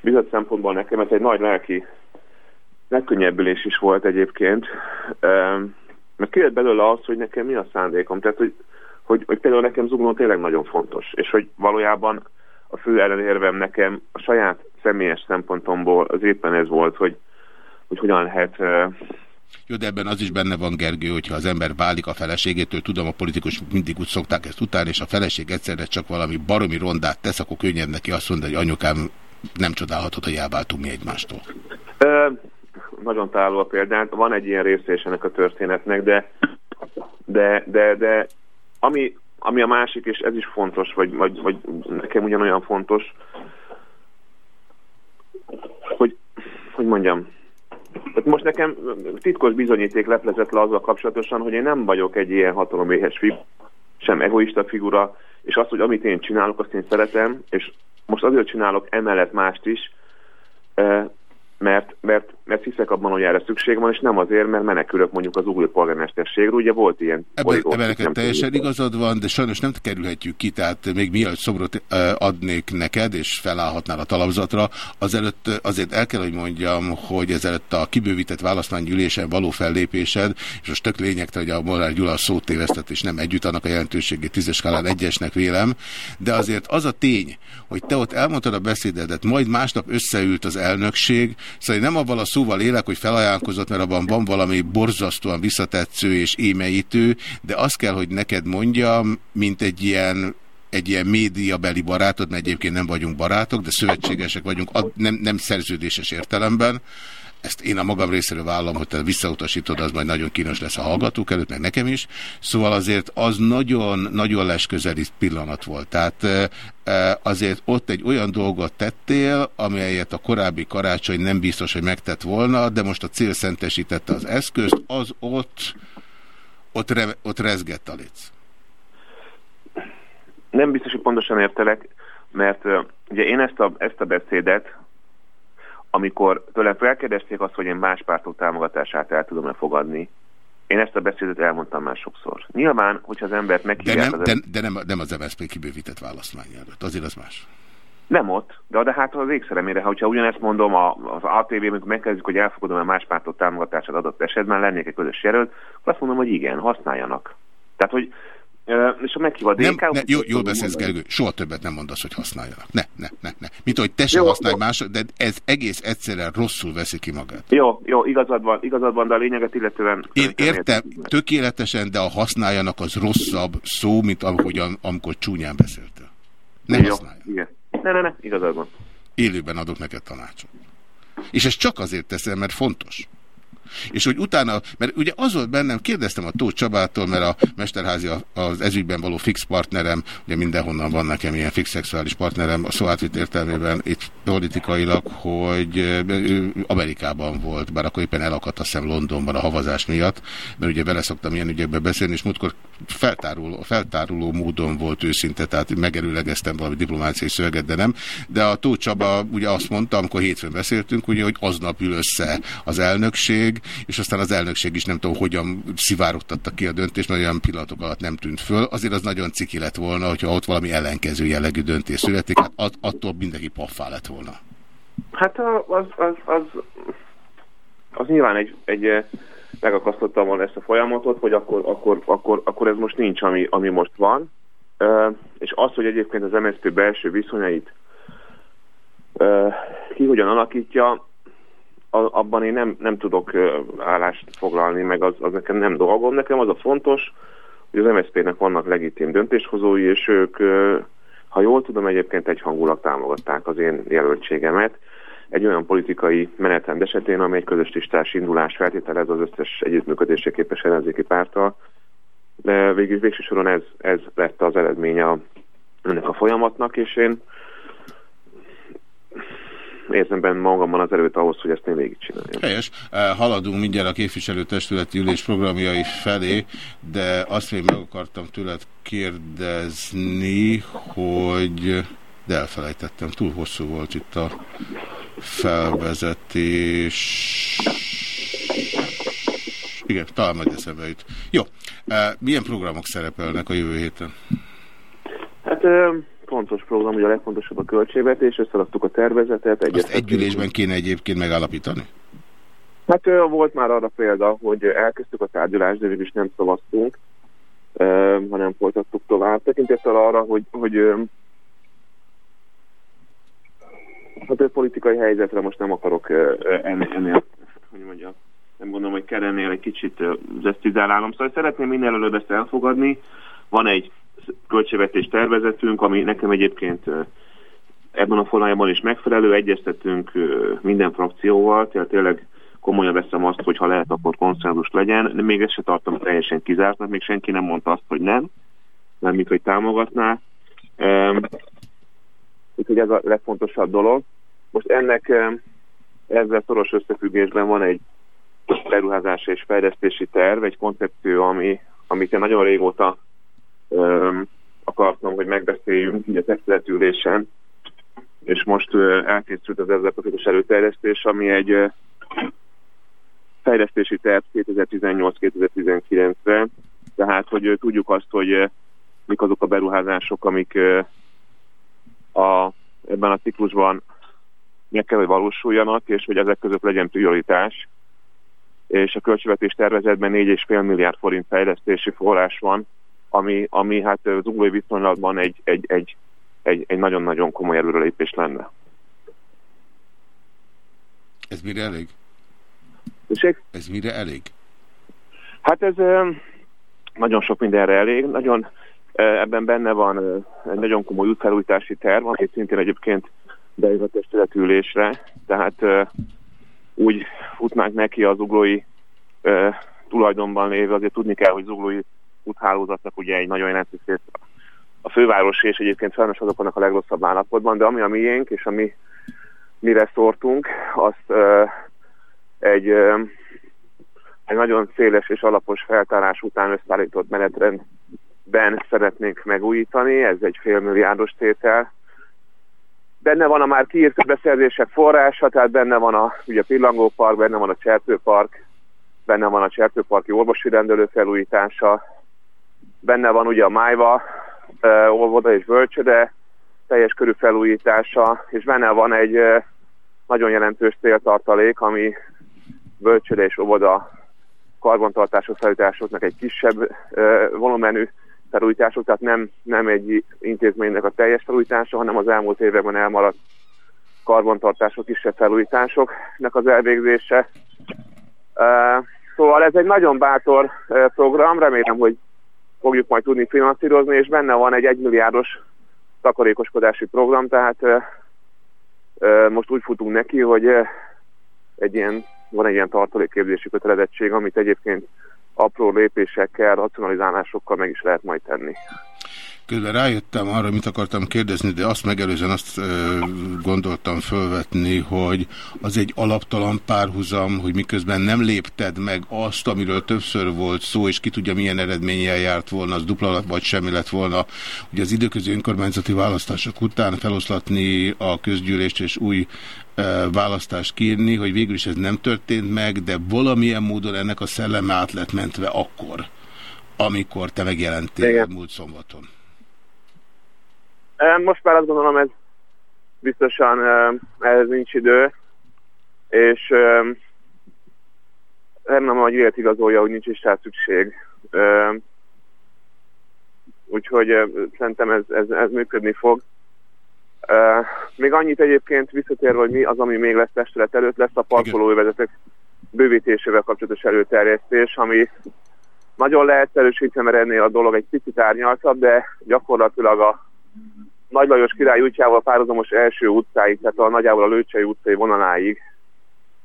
Bizony szempontból nekem ez egy nagy lelki megkönnyebbülés is volt egyébként, mert kijött belőle az, hogy nekem mi a szándékom. Tehát, hogy, hogy, hogy például nekem zugló tényleg nagyon fontos, és hogy valójában a fő ellenérvem nekem a saját személyes szempontomból az éppen ez volt, hogy, hogy hogyan lehet jó, de ebben az is benne van, Gergő, hogyha az ember válik a feleségétől, tudom, a politikusok mindig úgy szokták ezt után, és a feleség egyszerre csak valami baromi rondát tesz, akkor könnyebb neki azt mondani, hogy anyukám, nem csodálhatod, hogy elváltunk mi egymástól. Ö, nagyon távol a példát. Van egy ilyen része is ennek a történetnek, de, de, de, de ami, ami a másik, és ez is fontos, vagy, vagy, vagy nekem ugyanolyan fontos, hogy, hogy mondjam, most nekem titkos bizonyíték leplezett le azzal kapcsolatosan, hogy én nem vagyok egy ilyen hataloméhes figura, sem egoista figura, és azt, hogy amit én csinálok, azt én szeretem, és most azért csinálok emellett mást is, mert, mert, mert hiszek abban, hogy erre szükség van, és nem azért, mert menekülök mondjuk az új polgármesterségről, ugye volt ilyen... Ebben, ebben neked teljesen igazad van, de sajnos nem kerülhetjük ki, tehát még mielőtt szobrot adnék neked, és felállhatnál a talapzatra, azelőtt azért el kell, hogy mondjam, hogy ezelőtt a kibővített választmánygyűlésen való fellépésed, és most tök lényegtelen, hogy a Molnár Gyula szót tévesztett, és nem együtt annak a jelentőségét tízes skálán egyesnek vélem, de azért az a tény, hogy te ott elmondtad a beszédedet, majd másnap összeült az elnökség, Szóval én nem abban a szóval élek, hogy felajánlkozott, mert abban van valami borzasztóan visszatetsző és émeítő, de azt kell, hogy neked mondjam, mint egy ilyen egy ilyen médiabeli barátod, mert egyébként nem vagyunk barátok, de szövetségesek vagyunk, nem, nem szerződéses értelemben, ezt én a magam részéről vállalom, hogy te visszautasítod, az majd nagyon kínos lesz a hallgatók előtt, meg nekem is. Szóval azért az nagyon-nagyon lesközeli pillanat volt. Tehát azért ott egy olyan dolgot tettél, amelyet a korábbi karácsony nem biztos, hogy megtett volna, de most a cél szentesítette az eszközt, az ott, ott, re, ott rezgett a léc. Nem biztos, hogy pontosan értelek, mert ugye én ezt a, ezt a beszédet amikor tőlem felkérdezték azt, hogy én más pártok támogatását el tudom-e fogadni, én ezt a beszédet elmondtam már sokszor. Nyilván, hogyha az embert meghívják... De nem, de, de nem, nem az MSZP kibővített választmány előtt, azért az más. Nem ott, de, de hát az égszeremére, hogyha ugyanezt mondom az ATV, amikor megkezdjük, hogy elfogadom a más pártok támogatását adott esetben, lennék egy közös jelölt, akkor azt mondom, hogy igen, használjanak. Tehát, hogy és a meghív a DK... Nem, ne, jó, jól beszélsz, Gergő, soha többet nem mondasz, hogy használjanak. Ne, ne, ne, ne. Mint hogy te sem használj más, de ez egész egyszerűen rosszul veszi ki magát. Jó, jó, igazad van, igazad van, de a lényeget illetően... Én értem, tökéletesen, de a használjanak az rosszabb szó, mint ahogyan, amikor csúnyán beszéltél. Ne jó, használja. Igen. Ne, ne, ne, igazad van. Élőben adok neked tanácsot. És ez csak azért teszem, mert fontos. És hogy utána, mert ugye az volt bennem, kérdeztem a Tóth Csabától, mert a Mesterházi az ezügyben való fix partnerem, ugye mindenhonnan van nekem ilyen fix szexuális partnerem, a szó átvit értelmében itt politikailag, hogy Amerikában volt, bár akkor éppen elakadt a szem Londonban a havazás miatt, mert ugye vele szoktam ilyen ügyekbe beszélni, és múltkor feltáruló, feltáruló módon volt őszinte, tehát megerőlegeztem valami diplomáciai szöveget, de nem. De a Tóth Csaba ugye azt mondta, amikor hétfőn beszéltünk, ugye, hogy aznap ül össze az elnökség, és aztán az elnökség is nem tudom, hogyan szivárogtatta ki a döntést, mert olyan pillanatok alatt nem tűnt föl. Azért az nagyon ciki lett volna, hogyha ott valami ellenkező jellegű döntés születik, hát att attól mindenki paffá lett volna. Hát az, az, az, az nyilván egy, egy eh, megakasztottam volna ezt a folyamatot, hogy akkor, akkor, akkor, akkor ez most nincs, ami, ami most van. Uh, és az, hogy egyébként az MSZP belső viszonyait uh, ki hogyan alakítja, abban én nem, nem tudok állást foglalni, meg az, az nekem nem dolgom. Nekem az a fontos, hogy az MSZP-nek vannak legitim döntéshozói, és ők, ha jól tudom, egyébként egyhangulag támogatták az én jelöltségemet. Egy olyan politikai menetrend esetén, ami egy közös listás indulás feltételez az összes együttműködésre képes ellenzéki párttal, de végül végső soron ez, ez lett az eredménye ennek a folyamatnak, és én érzem benne magamban az erőt ahhoz, hogy ezt én végigcsináljam. Helyes. Haladunk mindjárt a képviselőtestületi ülés programjai felé, de azt még meg akartam tőled kérdezni, hogy... De elfelejtettem, túl hosszú volt itt a felvezetés. Igen, talán majd eszembe jut. Jó. Milyen programok szerepelnek a jövő héten? Hát ö, fontos program, ugye a legfontosabb a költségvetés, összeadtuk a tervezetet. Azt egy ülésben kéne egyébként megállapítani? Hát volt már arra példa, hogy elkezdtük a tárgyalást, de végül is nem szavaztunk, hanem folytattuk tovább. Tekintettel arra, hogy, hogy hát a politikai helyzetre most nem akarok ennél, ennél hogy mondjam, nem gondolom, hogy kell ennél egy kicsit zesztizálálnom. Szóval szeretném minél előbb ezt elfogadni. Van egy költségvetés tervezetünk, ami nekem egyébként ebben a formájában is megfelelő, egyeztetünk minden frakcióval, tehát tényleg komolyan veszem azt, hogy ha lehet, akkor konszenzus legyen, de még ezt se tartom teljesen kizártnak, még senki nem mondta azt, hogy nem, nem mint hogy támogatná. Úgyhogy ez a legfontosabb dolog. Most ennek ezzel szoros összefüggésben van egy beruházási és fejlesztési terv, egy koncepció, ami, amit én nagyon régóta akartam, hogy megbeszéljünk így a testületülésen, és most elkészült az ezzel kapcsolatos előterjesztés, ami egy fejlesztési terv 2018-2019-re, tehát hogy tudjuk azt, hogy mik azok a beruházások, amik a, ebben a ciklusban meg kell, hogy valósuljanak, és hogy ezek között legyen prioritás. És a költségvetés tervezetben 4,5 milliárd forint fejlesztési forrás van, ami, ami hát az uglói viszonylatban egy, egy, egy, egy, egy nagyon-nagyon komoly előrelépés lenne. Ez mire elég? Tessék? Ez mire elég? Hát ez nagyon sok mindenre elég. Nagyon, ebben benne van egy nagyon komoly útfelújítási terv, amit szintén egyébként bejön a testületülésre. Tehát úgy futnánk neki az uglói tulajdonban lévő, azért tudni kell, hogy az uglói úthálózatnak ugye egy nagyon jelentős rész a főváros és egyébként sajnos azok vannak a legrosszabb állapotban, de ami a miénk és ami mire szórtunk, azt ö, egy, ö, egy nagyon széles és alapos feltárás után összeállított menetrendben szeretnénk megújítani, ez egy félmilliárdos tétel. Benne van a már kiírt beszerzések forrása, tehát benne van a, ugye a Pillangópark, benne van a Csertőpark, benne van a Csertőparki orvosi rendelő felújítása, benne van ugye a Májva, óvoda és bölcsöde teljes körű felújítása, és benne van egy nagyon jelentős céltartalék, ami bölcsöde és óvoda karbantartások felújításoknak egy kisebb volumenű felújítások, tehát nem, nem egy intézménynek a teljes felújítása, hanem az elmúlt években elmaradt karbantartások, kisebb felújításoknak az elvégzése. Szóval ez egy nagyon bátor program, remélem, hogy fogjuk majd tudni finanszírozni, és benne van egy egymilliárdos takarékoskodási program, tehát most úgy futunk neki, hogy egy ilyen, van egy ilyen tartalékképzési kötelezettség, amit egyébként apró lépésekkel, racionalizálásokkal meg is lehet majd tenni. Közben rájöttem arra, mit akartam kérdezni, de azt megelőzően azt ö, gondoltam fölvetni, hogy az egy alaptalan párhuzam, hogy miközben nem lépted meg azt, amiről többször volt szó, és ki tudja milyen eredménnyel járt volna, az dupla vagy semmi lett volna, hogy az időközi önkormányzati választások után feloszlatni a közgyűlést és új választást kírni, hogy végül is ez nem történt meg, de valamilyen módon ennek a szelleme át lett mentve akkor, amikor te megjelentél Igen. múlt szombaton. Most már azt gondolom, ez biztosan ez nincs idő, és remélem, hogy élet igazolja, hogy nincs is rá szükség. Úgyhogy szerintem ez, ez, ez működni fog. még annyit egyébként visszatérve, hogy mi az, ami még lesz testület előtt, lesz a parkolóövezetek bővítésével kapcsolatos előterjesztés, ami nagyon leegyszerűsítve, mert ennél a dolog egy picit árnyaltabb, de gyakorlatilag a Nagy Lajos király útjával párhuzamos első utcáig, tehát a nagyjából a Lőcsei utcai vonaláig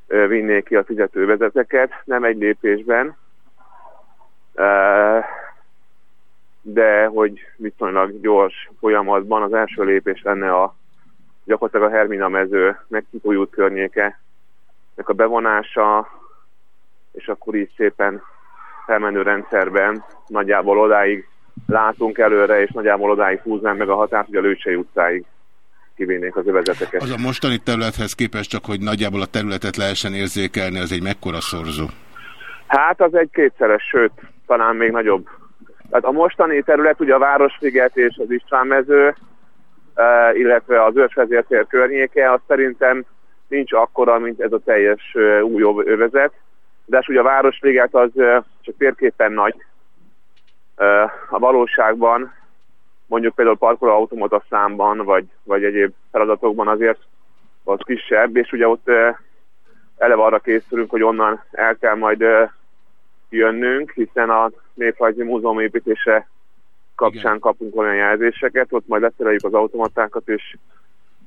vinnék ki a fizetővezeteket, nem egy lépésben, de hogy viszonylag gyors folyamatban az első lépés lenne a gyakorlatilag a Hermina mező Mexikó út környéke, a bevonása, és akkor így szépen felmenő rendszerben nagyjából odáig látunk előre, és nagyjából odáig húznám meg a határt, hogy a Lőcsei utcáig kivinnék az övezeteket. Az a mostani területhez képest csak, hogy nagyjából a területet lehessen érzékelni, az egy mekkora szorzó? Hát az egy kétszeres, sőt, talán még nagyobb. Tehát a mostani terület ugye a Városliget és az István mező, eh, illetve az ősvezértér környéke, az szerintem nincs akkora, mint ez a teljes eh, új övezet. De ugye a Városliget az eh, csak térképen nagy. A valóságban mondjuk például parkolóautomata számban, vagy, vagy egyéb feladatokban azért az kisebb, és ugye ott eleve arra készülünk, hogy onnan el kell majd jönnünk, hiszen a Néprajzi Múzeum építése kapcsán kapunk olyan jelzéseket, ott majd leszereljük az automatákat, és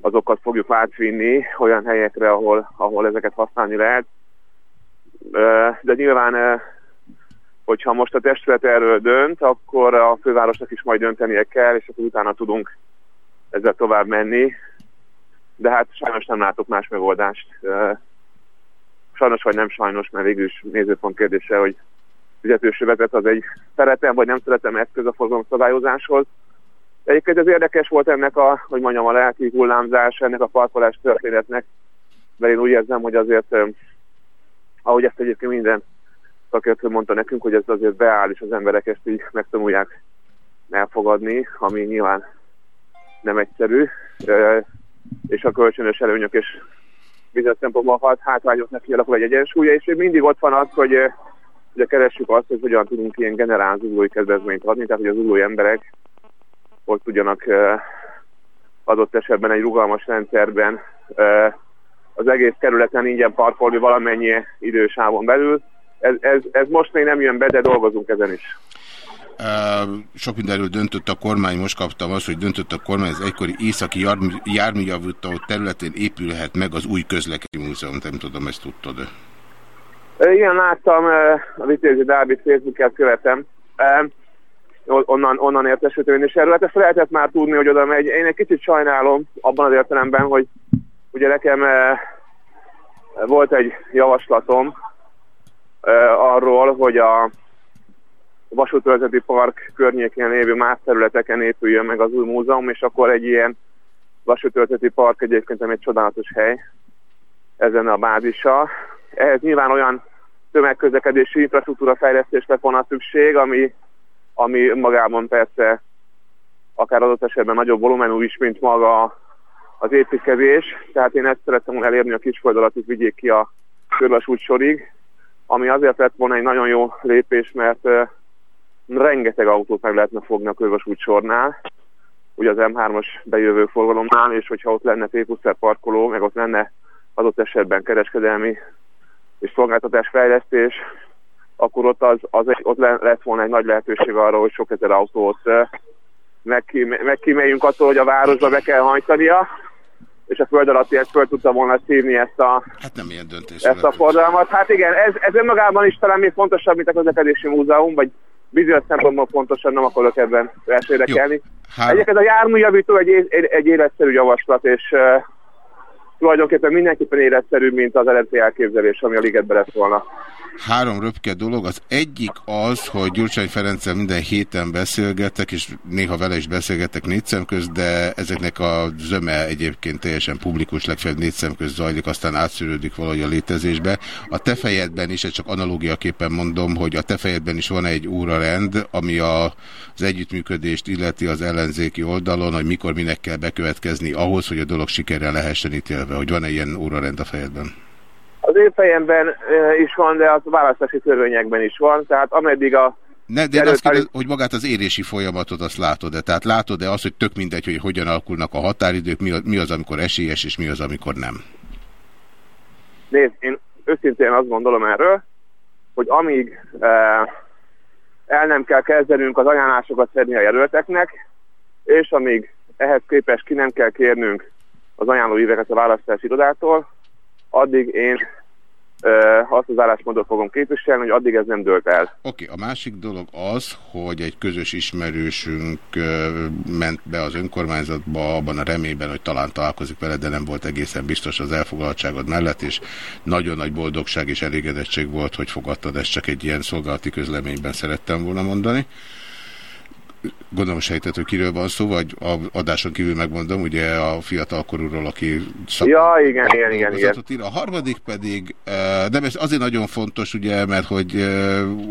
azokat fogjuk átvinni olyan helyekre, ahol, ahol ezeket használni lehet. De nyilván, hogyha most a testület erről dönt, akkor a fővárosnak is majd döntenie kell, és akkor utána tudunk ezzel tovább menni. De hát sajnos nem látok más megoldást. Sajnos vagy nem sajnos, mert végül is nézőpont kérdése, hogy fizetős vezet az egy szeretem vagy nem szeretem eszköz a forgalomszabályozáshoz. Egyébként ez érdekes volt ennek a, hogy mondjam, a lelki hullámzás, ennek a parkolás történetnek, mert én úgy érzem, hogy azért, ahogy ezt egyébként minden szakértő mondta nekünk, hogy ez azért beáll, és az emberek ezt így megtanulják elfogadni, ami nyilván nem egyszerű, és a kölcsönös előnyök és bizonyos szempontból hat hátrányoknak kialakul egy egyensúlya, és még mindig ott van az, hogy ugye keressük azt, hogy hogyan tudunk ilyen generál zuglói kedvezményt adni, tehát hogy az zuglói emberek ott tudjanak adott esetben egy rugalmas rendszerben az egész kerületen ingyen parkolni valamennyi idősávon belül. Ez, ez, ez most még nem jön be, de dolgozunk ezen is. Sok mindenről döntött a kormány, most kaptam azt, hogy döntött a kormány, az egykori északi jármű- járműjavító területén épülhet meg az új közlekedési múzeum, nem tudom, ezt tudtad -e. Igen, láttam a Vitézi Dávid Facebookját követem. Onnan, onnan értesültem én is erről. Hát ezt lehetett már tudni, hogy oda megy. Én egy kicsit sajnálom abban az értelemben, hogy ugye nekem volt egy javaslatom arról, hogy a vasútvezető park környékén lévő más területeken épüljön meg az új múzeum, és akkor egy ilyen vasútvezető park egyébként egy csodálatos hely, ezen a bázisa. Ehhez nyilván olyan tömegközlekedési infrastruktúra fejlesztésre volna szükség, ami, ami magában persze akár adott esetben nagyobb volumenú is, mint maga az építkezés. Tehát én ezt szerettem elérni a kisföld alatti vigyék ki a körvasút sorig, ami azért lett volna egy nagyon jó lépés, mert rengeteg autót meg lehetne fogni a körvasút sornál, ugye az M3-as bejövő forgalomnál, és hogyha ott lenne p parkoló, meg ott lenne adott esetben kereskedelmi és szolgáltatásfejlesztés, akkor ott, az, az egy, ott le- lett volna egy nagy lehetőség arra, hogy sok ezer autót megkíméljünk attól, hogy a városba be kell hajtania, és a föld alatti ezt föl tudta volna szívni ezt a, Hát nem ilyen döntés. ezt a forgalmat. Hát igen, ez, ez önmagában is talán még fontosabb, mint a közlekedési múzeum, vagy bizonyos szempontból fontosabb, nem akarok ebben. Három. Egyébként a járműjavító egy, egy, egy életszerű javaslat, és uh, tulajdonképpen mindenképpen életszerű, mint az eredeti elképzelés, ami a ligetben lett volna. Három röpke dolog. Az egyik az, hogy Gyurcsány Ferenccel minden héten beszélgetek, és néha vele is beszélgetek négy szem közt, de ezeknek a zöme egyébként teljesen publikus, legfeljebb négy szem közt zajlik, aztán átszűrődik valahogy a létezésbe. A te fejedben is, csak analógiaképpen mondom, hogy a te fejedben is van egy órarend, ami a, az együttműködést illeti az ellenzéki oldalon, hogy mikor minek kell bekövetkezni ahhoz, hogy a dolog sikerrel lehessen ítélve, hogy van-e ilyen órarend a fejedben. Az én fejemben is van, de az a választási törvényekben is van, tehát ameddig a Ne, de én azt kérdez, hogy magát az érési folyamatot azt látod-e? Tehát látod-e azt, hogy tök mindegy, hogy hogyan alakulnak a határidők, mi az, mi az, amikor esélyes, és mi az, amikor nem? Nézd, én őszintén azt gondolom erről, hogy amíg eh, el nem kell kezdenünk az ajánlásokat szedni a jelölteknek, és amíg ehhez képest ki nem kell kérnünk az ajánlóíveket a választási irodától, addig én azt az álláspontot fogom képviselni, hogy addig ez nem dölt el. Oké, okay, a másik dolog az, hogy egy közös ismerősünk ment be az önkormányzatba abban a reményben, hogy talán találkozik vele, de nem volt egészen biztos az elfoglaltságod mellett, és nagyon nagy boldogság és elégedettség volt, hogy fogadtad, ezt csak egy ilyen szolgálati közleményben szerettem volna mondani gondolom sejtett, hogy kiről van szó, vagy a adáson kívül megmondom, ugye a fiatalkorúról, aki Ja, igen, igen, igen, igen. Ír. A harmadik pedig, de ez azért nagyon fontos, ugye, mert hogy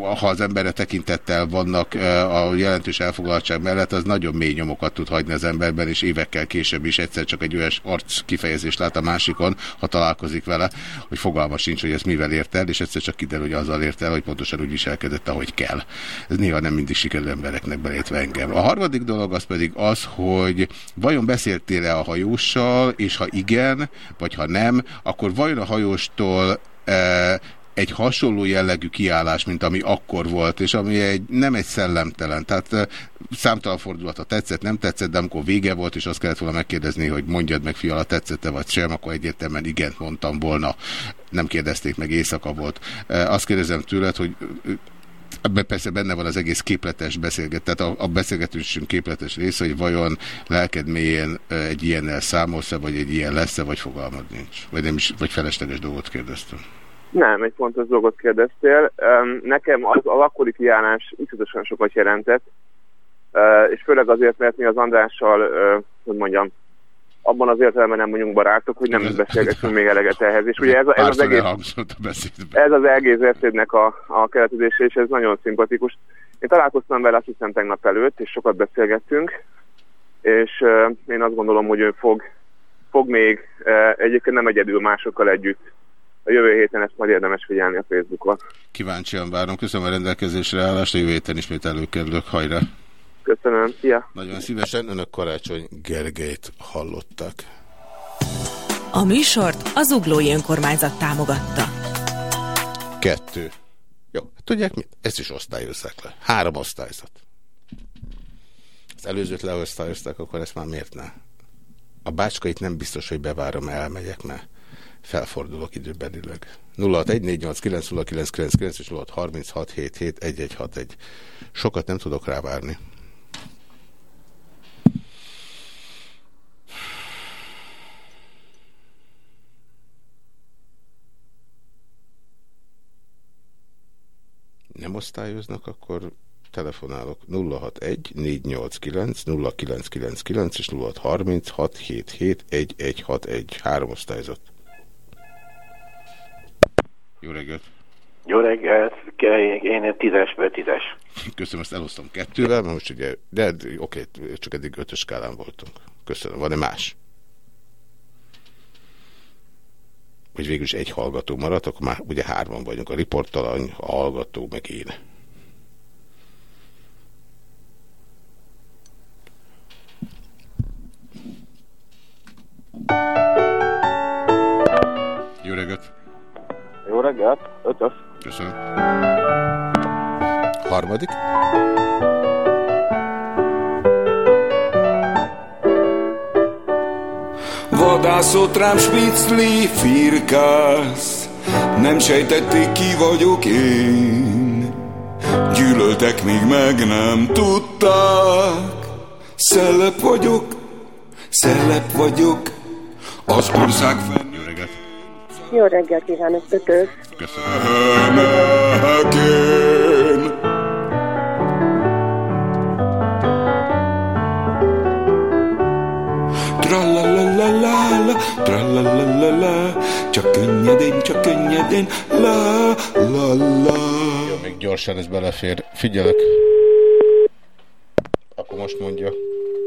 ha az emberre tekintettel vannak a jelentős elfoglaltság mellett, az nagyon mély nyomokat tud hagyni az emberben, és évekkel később is egyszer csak egy olyan arc kifejezést lát a másikon, ha találkozik vele, hogy fogalma sincs, hogy ez mivel ért el, és egyszer csak kiderül, hogy azzal ért el, hogy pontosan úgy viselkedett, ahogy kell. Ez néha nem mindig sikerül embereknek belétve engem. A harmadik dolog az pedig az, hogy vajon beszéltél-e a hajóssal, és ha igen, vagy ha nem, akkor vajon a hajóstól e, egy hasonló jellegű kiállás, mint ami akkor volt, és ami egy, nem egy szellemtelen. Tehát e, számtalan fordulata tetszett, nem tetszett, de amikor vége volt, és azt kellett volna megkérdezni, hogy mondjad meg, fiala, tetszette vagy sem, akkor egyértelműen igent mondtam volna. Nem kérdezték meg, éjszaka volt. E, azt kérdezem tőled, hogy Ebben persze benne van az egész képletes beszélget, tehát a, a beszélgetésünk képletes része, hogy vajon lelked mélyén egy ilyennel számolsz-e, vagy egy ilyen lesz-e, vagy fogalmad nincs. Vagy, nem is, vagy felesleges dolgot kérdeztem. Nem, egy fontos dolgot kérdeztél. Nekem az, az akkori kiállás iszonyatosan sokat jelentett, és főleg azért, mert mi az Andrással, hogy mondjam, abban az értelemben nem vagyunk barátok, hogy nem beszélgetünk még eleget ehhez. És ugye ez, ez, az, egész, ez az egész beszédnek a, a keletezése, és ez nagyon szimpatikus. Én találkoztam vele azt hiszem tegnap előtt, és sokat beszélgettünk, és uh, én azt gondolom, hogy ő fog, fog még uh, egyébként nem egyedül másokkal együtt a jövő héten ezt majd érdemes figyelni a Facebookon. Kíváncsian várom. Köszönöm a rendelkezésre állást, a jövő héten ismét előkerülök. Hajrá! Köszönöm, szia! Nagyon szívesen önök Karácsony Gergelyt hallottak. A műsort az Uglói Önkormányzat támogatta. Kettő. Jó, tudják mit? Ezt is osztályozzák le. Három osztályzat. Az előzőt leosztályozták, akkor ezt már miért ne? A bácskait nem biztos, hogy bevárom, elmegyek, mert felfordulok időbelileg. 0614890999 és 0636771161. Sokat nem tudok rávárni. Nem osztályoznak, akkor telefonálok 061 489 0999 és 0630 677 1161 három osztályzat. Jó reggelt! Jó reggelt! Én tízesből tízes. Köszönöm, ezt elosztom kettővel, mert most ugye, de oké, csak eddig ötös skálán voltunk. Köszönöm. Van-e más? Hogy végül is egy hallgató maradt, akkor már ugye hárman vagyunk, a riportalany, a hallgató, meg én. Jó reggelt! Jó reggelt! Ötös. Köszönöm. Harmadik. Vadászott rám spicli firkász Nem sejtették ki vagyok én Gyűlöltek, még meg nem tudták Szellep vagyok, szellep vagyok Az ország fenn Jó reggelt! Jó reggelt kívánok! Köszönöm! Tralalalala, csak könnyedén, csak könnyedén, la la la. Jó, még gyorsan ez belefér. Figyelek. Akkor most mondja.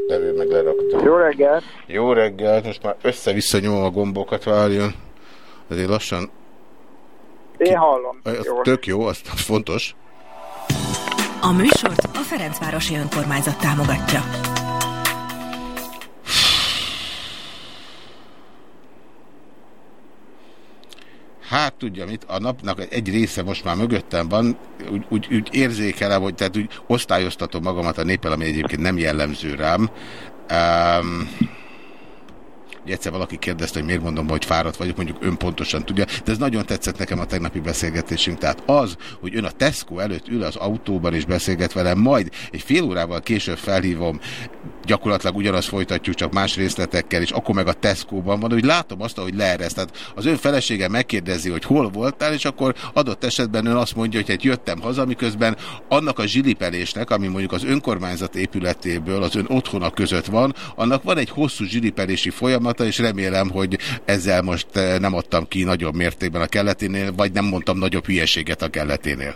Devő meg lerakta. Jó reggelt! Jó reggelt, most már össze-vissza nyomom a gombokat, várjon. Azért lassan... Én hallom. Az jó. Tök jó, az fontos. A műsort a Ferencvárosi Önkormányzat támogatja. Hát tudja mit, a napnak egy része most már mögöttem van, úgy, úgy, úgy érzékelem, hogy tehát úgy osztályoztatom magamat a népel, ami egyébként nem jellemző rám. Um, egyszer valaki kérdezte, hogy miért mondom, hogy fáradt vagyok, mondjuk ön pontosan tudja, de ez nagyon tetszett nekem a tegnapi beszélgetésünk. Tehát az, hogy ön a Tesco előtt ül az autóban és beszélget velem, majd egy fél órával később felhívom, gyakorlatilag ugyanazt folytatjuk, csak más részletekkel, és akkor meg a Tesco-ban van, hogy látom azt, hogy leereszt. Tehát az ön felesége megkérdezi, hogy hol voltál, és akkor adott esetben ön azt mondja, hogy hát jöttem haza, miközben annak a zsilipelésnek, ami mondjuk az önkormányzat épületéből az ön otthona között van, annak van egy hosszú zsilipelési folyamata, és remélem, hogy ezzel most eh, nem adtam ki nagyobb mértékben a kelleténél, vagy nem mondtam nagyobb hülyeséget a kelleténél.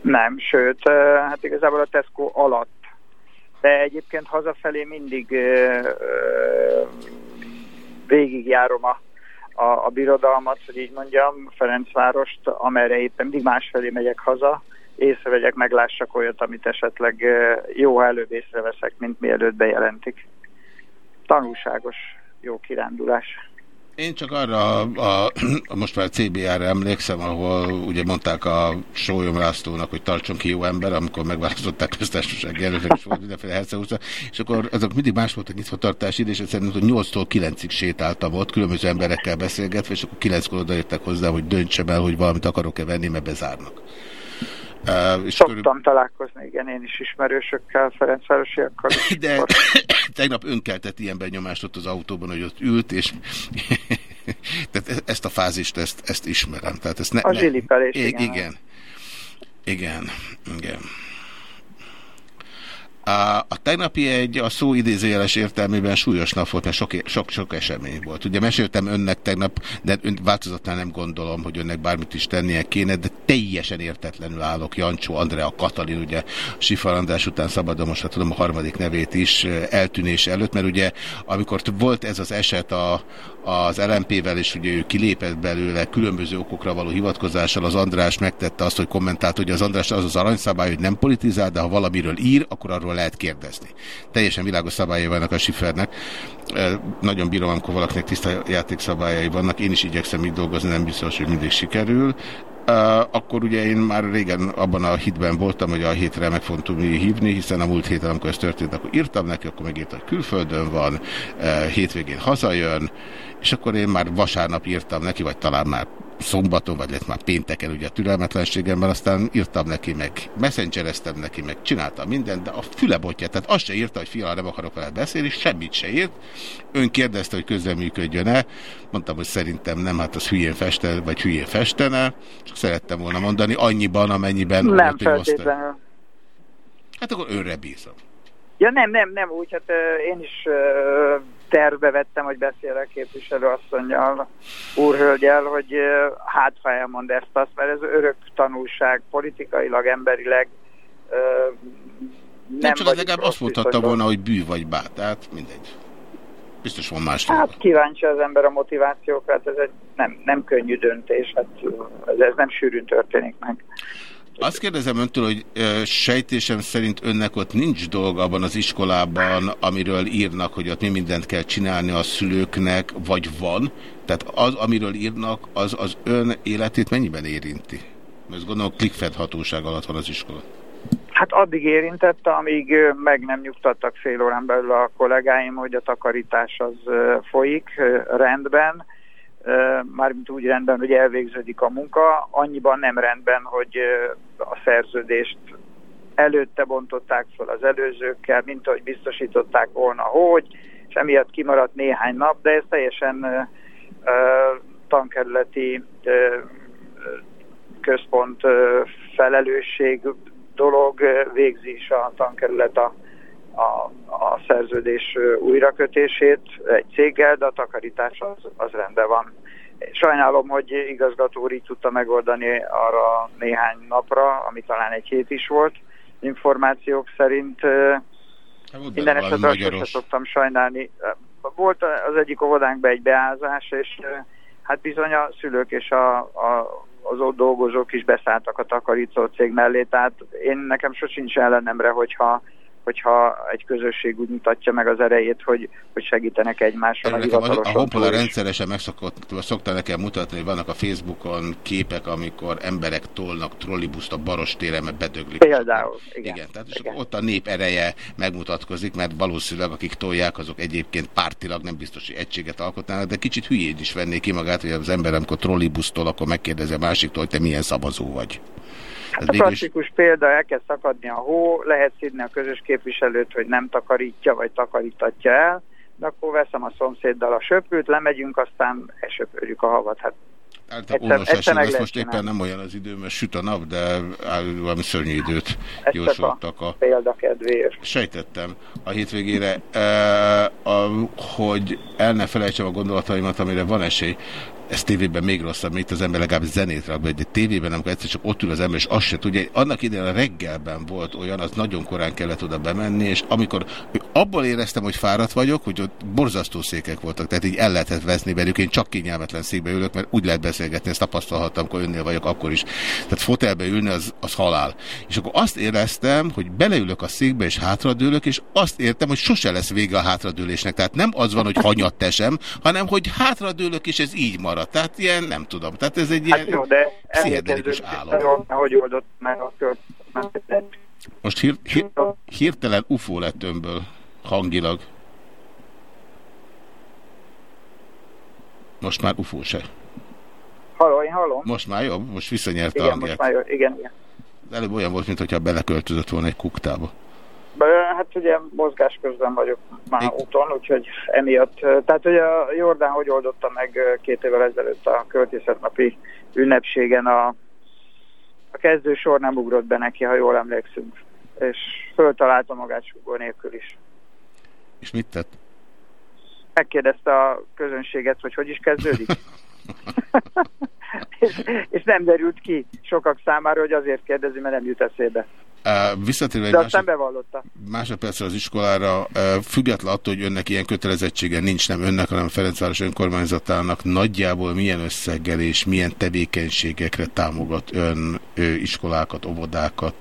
Nem, sőt, eh, hát igazából a Tesco alatt. De egyébként hazafelé mindig végigjárom a, a, a birodalmat, hogy így mondjam, Ferencvárost, amerre éppen mindig másfelé megyek haza, észrevegyek, meglássak olyat, amit esetleg jó, ha előbb észreveszek, mint mielőtt bejelentik. Tanulságos jó kirándulás. Én csak arra, a, a, most már CBR-re emlékszem, ahol ugye mondták a Sólyom Lászlónak, hogy tartson ki jó ember, amikor megválasztották köztársaság jelöltek, és volt mindenféle hercegusa, és akkor azok mindig más voltak nyitvatartási idő, és egyszerűen, hogy 8-tól 9-ig sétáltam ott, különböző emberekkel beszélgetve, és akkor 9-kor odajöttek hozzá, hogy döntsem el, hogy valamit akarok-e venni, mert bezárnak. Uh, és Szoktam körül... találkozni, igen, én is ismerősökkel, Ferencvárosiakkal. De tegnap önkeltett ilyen benyomást ott az autóban, hogy ott ült, és tehát e- ezt a fázist, ezt, ezt ismerem. Tehát ezt ne, a zsilipelés, igen. Igen, igen. igen. A, tegnapi egy a szó idézőjeles értelmében súlyos nap volt, mert sok, sok, sok esemény volt. Ugye meséltem önnek tegnap, de ön változatlan nem gondolom, hogy önnek bármit is tennie kéne, de teljesen értetlenül állok Jancsó, Andrea, Katalin, ugye Sifar András után szabadon most tudom a harmadik nevét is eltűnés előtt, mert ugye amikor volt ez az eset a, az LMP-vel, és ugye ő kilépett belőle különböző okokra való hivatkozással, az András megtette azt, hogy kommentált, hogy az András az az aranyszabály, hogy nem politizál, de ha valamiről ír, akkor arról lehet kérdezni. Teljesen világos szabályai vannak a Schiffernek. Nagyon bírom, amikor valakinek tiszta játékszabályai vannak. Én is igyekszem így dolgozni, nem biztos, hogy mindig sikerül. Akkor ugye én már régen abban a hitben voltam, hogy a hétre meg fogom hívni, hiszen a múlt héten, amikor ez történt, akkor írtam neki, akkor megírta, hogy külföldön van, uh, hétvégén hazajön, és akkor én már vasárnap írtam neki, vagy talán már szombaton, vagy lett már pénteken ugye a türelmetlenségemben, aztán írtam neki, meg messengereztem neki, meg csináltam mindent, de a füle botja, tehát azt se írta, hogy fiala nem akarok vele beszélni, semmit se írt. Ön kérdezte, hogy közreműködjön-e, mondtam, hogy szerintem nem, hát az hülyén festene, vagy hülyén festene, csak szerettem volna mondani, annyiban, amennyiben... Nem feltétlenül. Hát akkor önre bízom. Ja nem, nem, nem úgy, hát én is tervbe vettem, hogy beszélek képviselőasszonyjal, úrhölgyel, hogy hát ha elmond ezt azt, mert ez örök tanulság politikailag, emberileg nem, nem csak legalább azt mondhatta volna, hogy bű vagy bá, tehát mindegy. Biztos van más. Hát kíváncsi az ember a motivációkra, hát ez egy nem, nem könnyű döntés, hát ez, ez nem sűrűn történik meg. Azt kérdezem öntől, hogy sejtésem szerint önnek ott nincs dolga abban az iskolában, amiről írnak, hogy ott mi mindent kell csinálni a szülőknek, vagy van. Tehát az, amiről írnak, az az ön életét mennyiben érinti? Mert gondolom klikfed hatóság alatt van az iskola. Hát addig érintette, amíg meg nem nyugtattak fél órán belül a kollégáim, hogy a takarítás az folyik rendben mármint úgy rendben, hogy elvégződik a munka, annyiban nem rendben, hogy a szerződést előtte bontották fel az előzőkkel, mint ahogy biztosították volna, hogy, és emiatt kimaradt néhány nap, de ez teljesen uh, tankerületi központ felelősség dolog, végzi is a tankerület a a, a szerződés újrakötését egy céggel, de a takarítás az, az rendben van. Sajnálom, hogy igazgató úr így tudta megoldani arra néhány napra, ami talán egy hét is volt, információk szerint. Hát minden esetre azt szoktam sajnálni. Volt az egyik óvodánkban egy beázás, és hát bizony a szülők és a, a az ott dolgozók is beszálltak a takarító cég mellé, tehát én nekem sosincs ellenemre, hogyha hogyha egy közösség úgy mutatja meg az erejét, hogy, hogy segítenek egymáson a hivatalos. A Honpola rendszeresen meg szokta nekem mutatni, hogy vannak a Facebookon képek, amikor emberek tolnak trollibuszt a Baros téren, mert bedöglik. Például, igen. igen tehát igen. ott a nép ereje megmutatkozik, mert valószínűleg akik tolják, azok egyébként pártilag nem biztos, hogy egységet alkotnának, de kicsit hülyét is vennék ki magát, hogy az ember, amikor trollibusztól, akkor megkérdezi a másiktól, hogy te milyen szavazó vagy. Hát a klasszikus példa, el kell szakadni a hó, lehet szídni a közös képviselőt, hogy nem takarítja, vagy takarítatja el, de akkor veszem a szomszéddal a söpőt, lemegyünk, aztán elsöpörjük a havat. Hát Egyszer, egyszer lesz most éppen nem olyan az idő, mert süt a nap, de valami szörnyű időt jósoltak a... példa kedvéért. Sejtettem a hétvégére, eh, a, hogy el ne felejtsem a gondolataimat, amire van esély ez tévében még rosszabb, mint az ember legalább zenét rak be, de tévében, amikor egyszer csak ott ül az ember, és azt se tudja, annak idején a reggelben volt olyan, az nagyon korán kellett oda bemenni, és amikor abból éreztem, hogy fáradt vagyok, hogy ott borzasztó székek voltak, tehát így el lehetett veszni velük, én csak kényelmetlen székbe ülök, mert úgy lehet beszélgetni, ezt tapasztalhattam, amikor önnél vagyok akkor is. Tehát fotelbe ülni az, az halál. És akkor azt éreztem, hogy beleülök a székbe, és hátradőlök, és azt értem, hogy sose lesz vége a hátradőlésnek. Tehát nem az van, hogy hanyat tesem, hanem hogy hátradőlök, és ez így marad. Tehát ilyen, nem tudom. Tehát ez egy hát ilyen jó, de pszichedelikus állam. Hogy oldott meg a Most hír, hír, hirtelen UFO lett önből hangilag. Most már UFO se. Halló, én hallom. Most már jobb? Most visszanyerte igen, a hangját. Most már jó. Igen, igen. Előbb olyan volt, mintha beleköltözött volna egy kuktába. Hát ugye mozgás közben vagyok már é. úton, úgyhogy emiatt. Tehát hogy a Jordán hogy oldotta meg két évvel ezelőtt a költészetnapi ünnepségen a, a kezdősor nem ugrott be neki, ha jól emlékszünk. És föltalálta magát sugó nélkül is. És mit tett? Megkérdezte a közönséget, hogy hogy is kezdődik. és, és nem derült ki sokak számára, hogy azért kérdezi, mert nem jut eszébe. Visszatérve De aztán bevallotta. Másodpercre az iskolára, független attól, hogy önnek ilyen kötelezettsége nincs, nem önnek, hanem Ferencváros önkormányzatának nagyjából milyen összeggel és milyen tevékenységekre támogat ön iskolákat, óvodákat?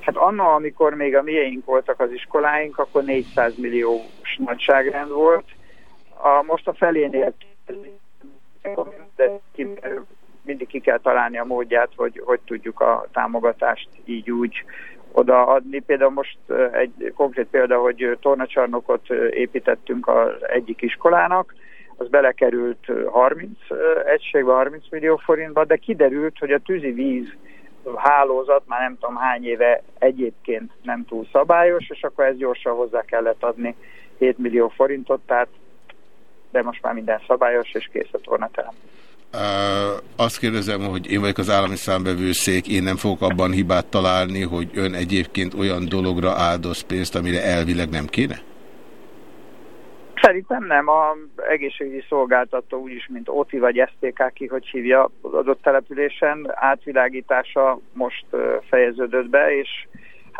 Hát anna, amikor még a miénk voltak az iskoláink, akkor 400 milliós nagyságrend volt. A, most a felénél mindig ki kell találni a módját, hogy, hogy tudjuk a támogatást így úgy odaadni. Például most egy konkrét példa, hogy tornacsarnokot építettünk az egyik iskolának, az belekerült 30 egységbe, 30 millió forintba, de kiderült, hogy a tűzi víz hálózat már nem tudom hány éve egyébként nem túl szabályos, és akkor ezt gyorsan hozzá kellett adni 7 millió forintot, tehát de most már minden szabályos, és kész a tornaterem. Azt kérdezem, hogy én vagyok az állami számbevőszék, én nem fogok abban hibát találni, hogy ön egyébként olyan dologra áldoz pénzt, amire elvileg nem kéne? Szerintem nem. A egészségügyi szolgáltató úgyis, mint OTI vagy STK, ki hogy hívja az adott településen, átvilágítása most fejeződött be, és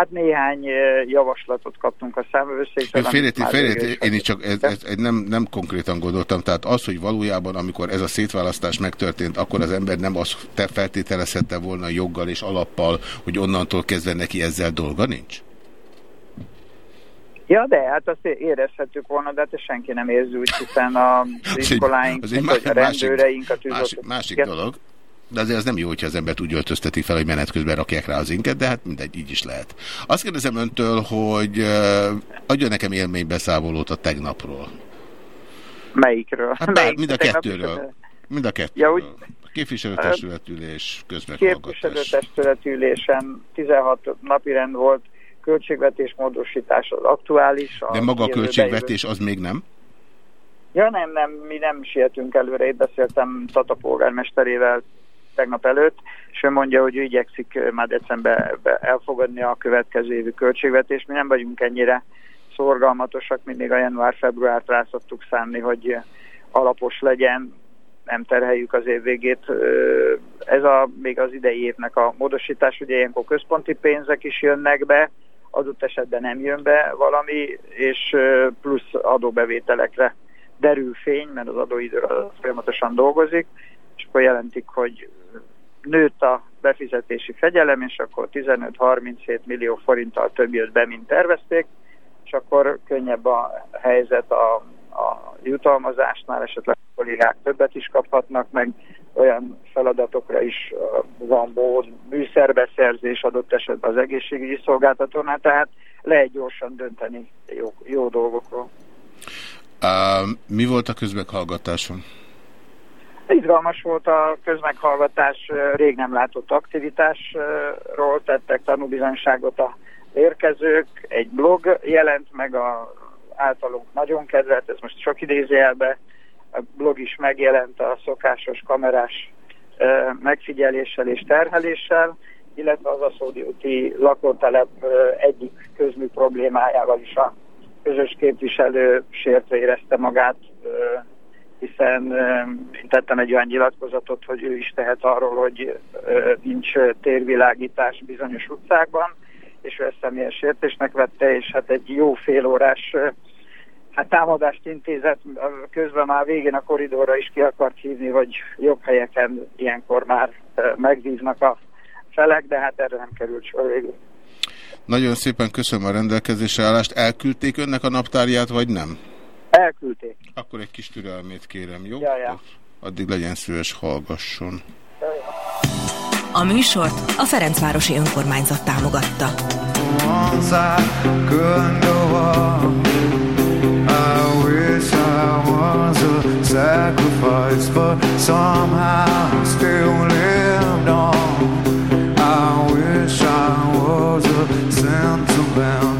Hát néhány javaslatot kaptunk a számvevőszéktől. Félreti, félreti, én is csak ez, ez, nem, nem konkrétan gondoltam. Tehát az, hogy valójában, amikor ez a szétválasztás megtörtént, akkor az ember nem azt feltételezhette volna joggal és alappal, hogy onnantól kezdve neki ezzel dolga nincs? Ja, de hát azt érezhetjük volna, de hát senki nem érzi úgy, hiszen az iskoláink, az egy, az egy a rendőreink, a tűzoltók. Másik, másik dolog, de azért az nem jó, hogyha az embert úgy öltöztetik fel, hogy menet közben rakják rá az inket, de hát mindegy, így is lehet. Azt kérdezem öntől, hogy adja nekem élménybeszámolót a tegnapról. Melyikről? Hát bár, mind a kettőről. Mind a kettőről. Ja, úgy... Képviselőtestületülés, közmeghallgatás. Képviselőtestületülésen 16 napi rend volt, költségvetés módosítás az aktuális. De maga a költségvetés az még nem? Ja nem, nem, mi nem sietünk előre. Én beszéltem Tata polgármesterével tegnap előtt, és ő mondja, hogy ő igyekszik már decemberben elfogadni a következő évi költségvetést. Mi nem vagyunk ennyire szorgalmatosak, mindig a január-februárt rá szoktuk szánni, hogy alapos legyen, nem terheljük az év végét. Ez a, még az idei évnek a módosítás, ugye ilyenkor központi pénzek is jönnek be, adott esetben nem jön be valami, és plusz adóbevételekre derül fény, mert az adóidő folyamatosan dolgozik, akkor jelentik, hogy nőtt a befizetési fegyelem, és akkor 15-37 millió forinttal több jött be, mint tervezték, és akkor könnyebb a helyzet a, a jutalmazásnál, esetleg a kollégák többet is kaphatnak, meg olyan feladatokra is van bón, műszerbeszerzés adott esetben az egészségügyi szolgáltatónál, tehát lehet gyorsan dönteni jó, jó dolgokról. Uh, mi volt a közmeghallgatáson? Izgalmas volt a közmeghallgatás, rég nem látott aktivitásról tettek tanúbizonyságot a érkezők, egy blog jelent meg a általunk nagyon kedvelt, ez most sok idézőjelbe, a blog is megjelent a szokásos kamerás megfigyeléssel és terheléssel, illetve az Aszódi úti lakótelep egyik közmű problémájával is a közös képviselő sértve érezte magát, hiszen én tettem egy olyan nyilatkozatot, hogy ő is tehet arról, hogy nincs térvilágítás bizonyos utcákban, és ő ezt személyes sértésnek vette, és hát egy jó fél órás hát támadást intézett, közben már végén a koridorra is ki akart hívni, hogy jobb helyeken ilyenkor már megvíznak a felek, de hát erre nem került sor végül. Nagyon szépen köszönöm a rendelkezésre állást. Elküldték önnek a naptárját, vagy nem? Elküldték. Akkor egy kis türelmét kérem, jó? Ja, ja. Addig legyen szíves, hallgasson. A műsort a Ferencvárosi Önkormányzat támogatta. Sacrifice, but somehow still lived on. I wish I was a sentimental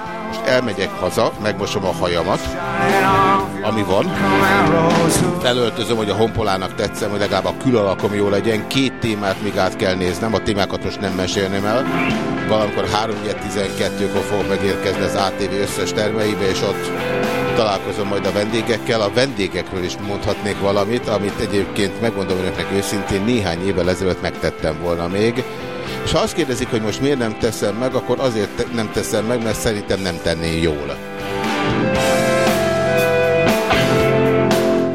Most elmegyek haza, megmosom a hajamat, ami van. Felöltözöm, hogy a honpolának tetszem, hogy legalább a külalakom jó legyen. Két témát még át kell néznem, a témákat most nem mesélném el. Valamikor 3.12-kor fogok megérkezni az ATV összes termeibe, és ott találkozom majd a vendégekkel. A vendégekről is mondhatnék valamit, amit egyébként megmondom önöknek őszintén, néhány évvel ezelőtt megtettem volna még. És ha azt kérdezik, hogy most miért nem teszem meg, akkor azért te nem teszem meg, mert szerintem nem tenné jól.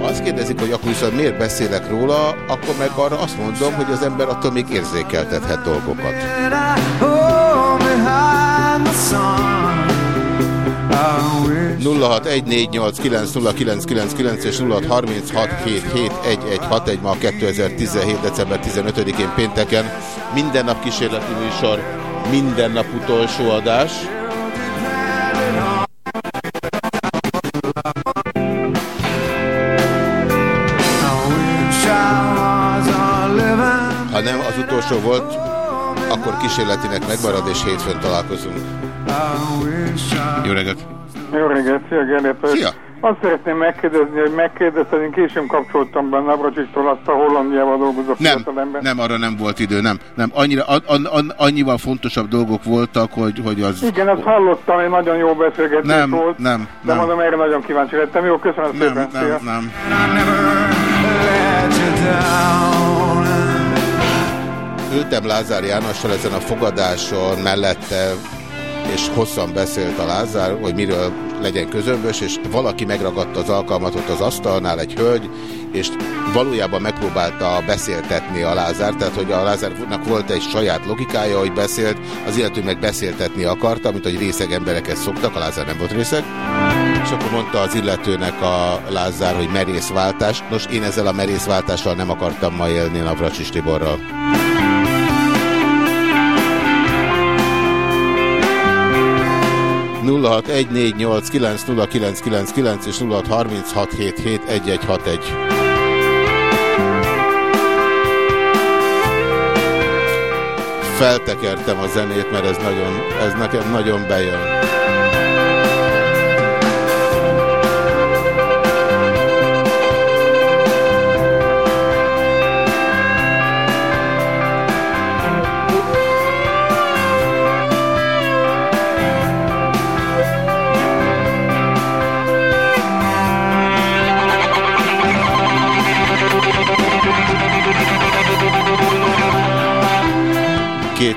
Ha azt kérdezik, hogy akkor viszont miért beszélek róla, akkor meg arra azt mondom, hogy az ember attól még érzékeltethet dolgokat. 0614890999 és 0636771161 ma a 2017. december 15-én pénteken. Minden nap kísérleti műsor, minden nap utolsó adás. Ha nem az utolsó volt, akkor kísérletinek megmarad, és hétfőn találkozunk. Jó reggelt! Jó reggelt, szia Gerlép! Szia! Azt szeretném megkérdezni, hogy megkérdezted, én későn kapcsoltam be Navracsiktól azt a Hollandiával dolgozó Nem, fiatalember. nem, arra nem volt idő, nem. nem. Annyira, an, an, an, annyival fontosabb dolgok voltak, hogy, hogy az... Igen, azt hallottam, egy nagyon jó beszélgetés Nem, volt. nem, De nem. mondom, erre nagyon kíváncsi lettem. Jó, köszönöm Nem, szépen. nem, szia. nem. Ültem Lázár Jánossal ezen a fogadáson mellette, és hosszan beszélt a Lázár, hogy miről legyen közömbös, és valaki megragadta az alkalmat ott az asztalnál, egy hölgy, és valójában megpróbálta beszéltetni a Lázár, tehát hogy a Lázárnak volt egy saját logikája, hogy beszélt, az illető meg beszéltetni akarta, mint hogy részeg emberekhez szoktak, a Lázár nem volt részeg, És akkor mondta az illetőnek a Lázár, hogy merészváltás. Nos, én ezzel a merészváltással nem akartam ma élni Navracsis Tiborral. És 0636771161. Feltekertem a zenét, mert ez, nagyon, ez nekem nagyon bejön.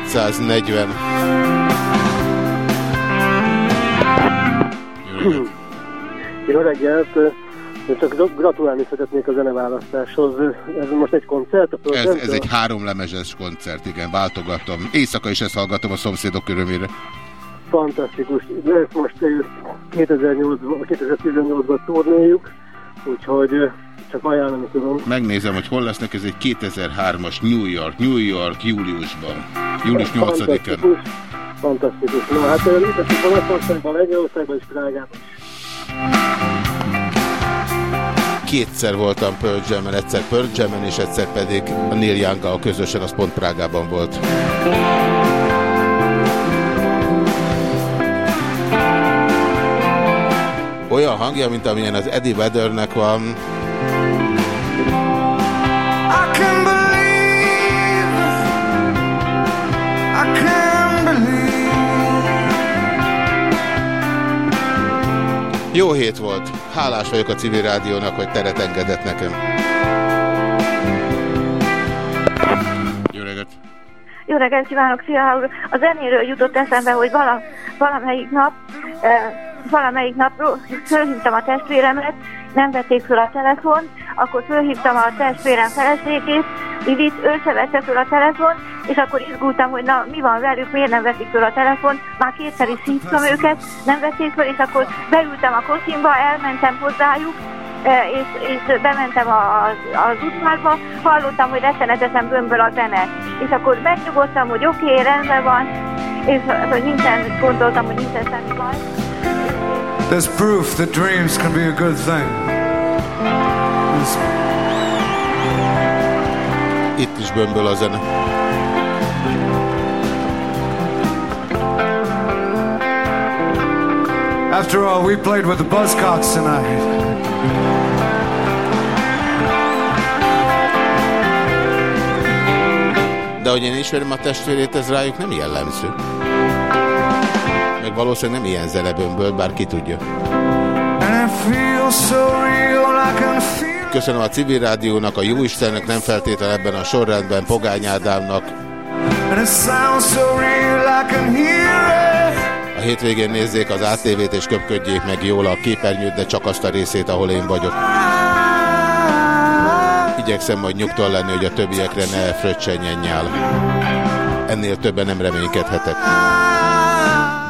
240. Jó reggelt! Én csak gratulálni szeretnék a zeneválasztáshoz. Ez most egy koncert? Ez, ez egy háromlemezes koncert, igen, váltogatom. Éjszaka is ezt hallgatom a szomszédok örömére. Fantasztikus. Ezt most 2008 2018-ban turnéjuk, úgyhogy csak ajánlani tudom. Megnézem, hogy hol lesznek, ez egy 2003-as New York, New York júliusban. Július 8-án. Fantasztikus. No, hát a Olaszországban, Lengyelországban és Prágában Kétszer voltam Pearl jam egyszer Pearl jam és egyszer pedig a Neil young közösen, az pont Prágában volt. Olyan hangja, mint amilyen az Eddie Veddernek van, Jó hét volt. Hálás vagyok a civil rádiónak, hogy teret engedett nekem. Jó reggelt! Jó reggelt kívánok, szia! A zenéről jutott eszembe, hogy vala, valamelyik nap, eh, valamelyik nap fölhívtam a testvéremet, nem vették fel a telefon, akkor fölhívtam a testvérem feleségét, Ivit, ő se vette fel a telefon, és akkor izgultam, hogy na mi van velük, miért nem veszik fel a telefon, már kétszer is hívtam őket, nem vették fel, és akkor beültem a kocsimba, elmentem hozzájuk, e, és, és bementem a, az udvarba, hallottam, hogy rettenetesen bömböl a zene. És akkor megnyugodtam, hogy oké, okay, rendben van, és hogy nincsen, gondoltam, hogy nincsen semmi baj. There's proof that dreams can be a good thing. Itt is bömböl a zene. After all, we played with the Buzzcocks tonight. De hogy én ismerem a testvérét, ez rájuk nem jellemző. Meg valószínűleg nem ilyen zenebömböl, bár ki tudja. Köszönöm a civil rádiónak, a Jóistennek, nem feltétlenül ebben a sorrendben, Pogány Ádámnak. A hétvégén nézzék az ATV-t és köpködjék meg jól a képernyőt, de csak azt a részét, ahol én vagyok. Igyekszem majd nyugton lenni, hogy a többiekre ne fröccsenjen nyál. Ennél többen nem reménykedhetek.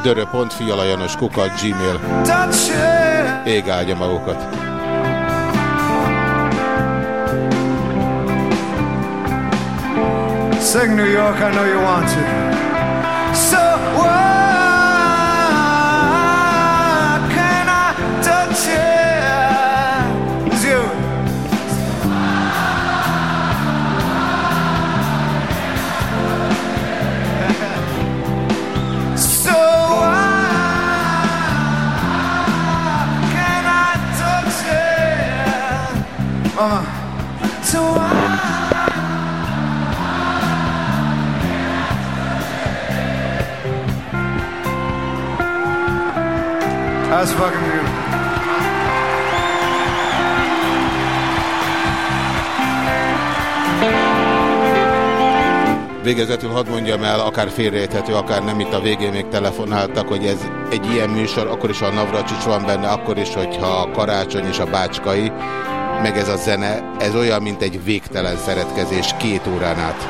Dörö.fi alajanos kukat gmail. Ég áldja magukat. Sing New York, I know you want to. That's fucking beautiful. Végezetül hadd mondjam el, akár félreérthető, akár nem itt a végén még telefonáltak, hogy ez egy ilyen műsor, akkor is a Navracsics van benne, akkor is, hogyha a Karácsony és a Bácskai, meg ez a zene, ez olyan, mint egy végtelen szeretkezés két órán át.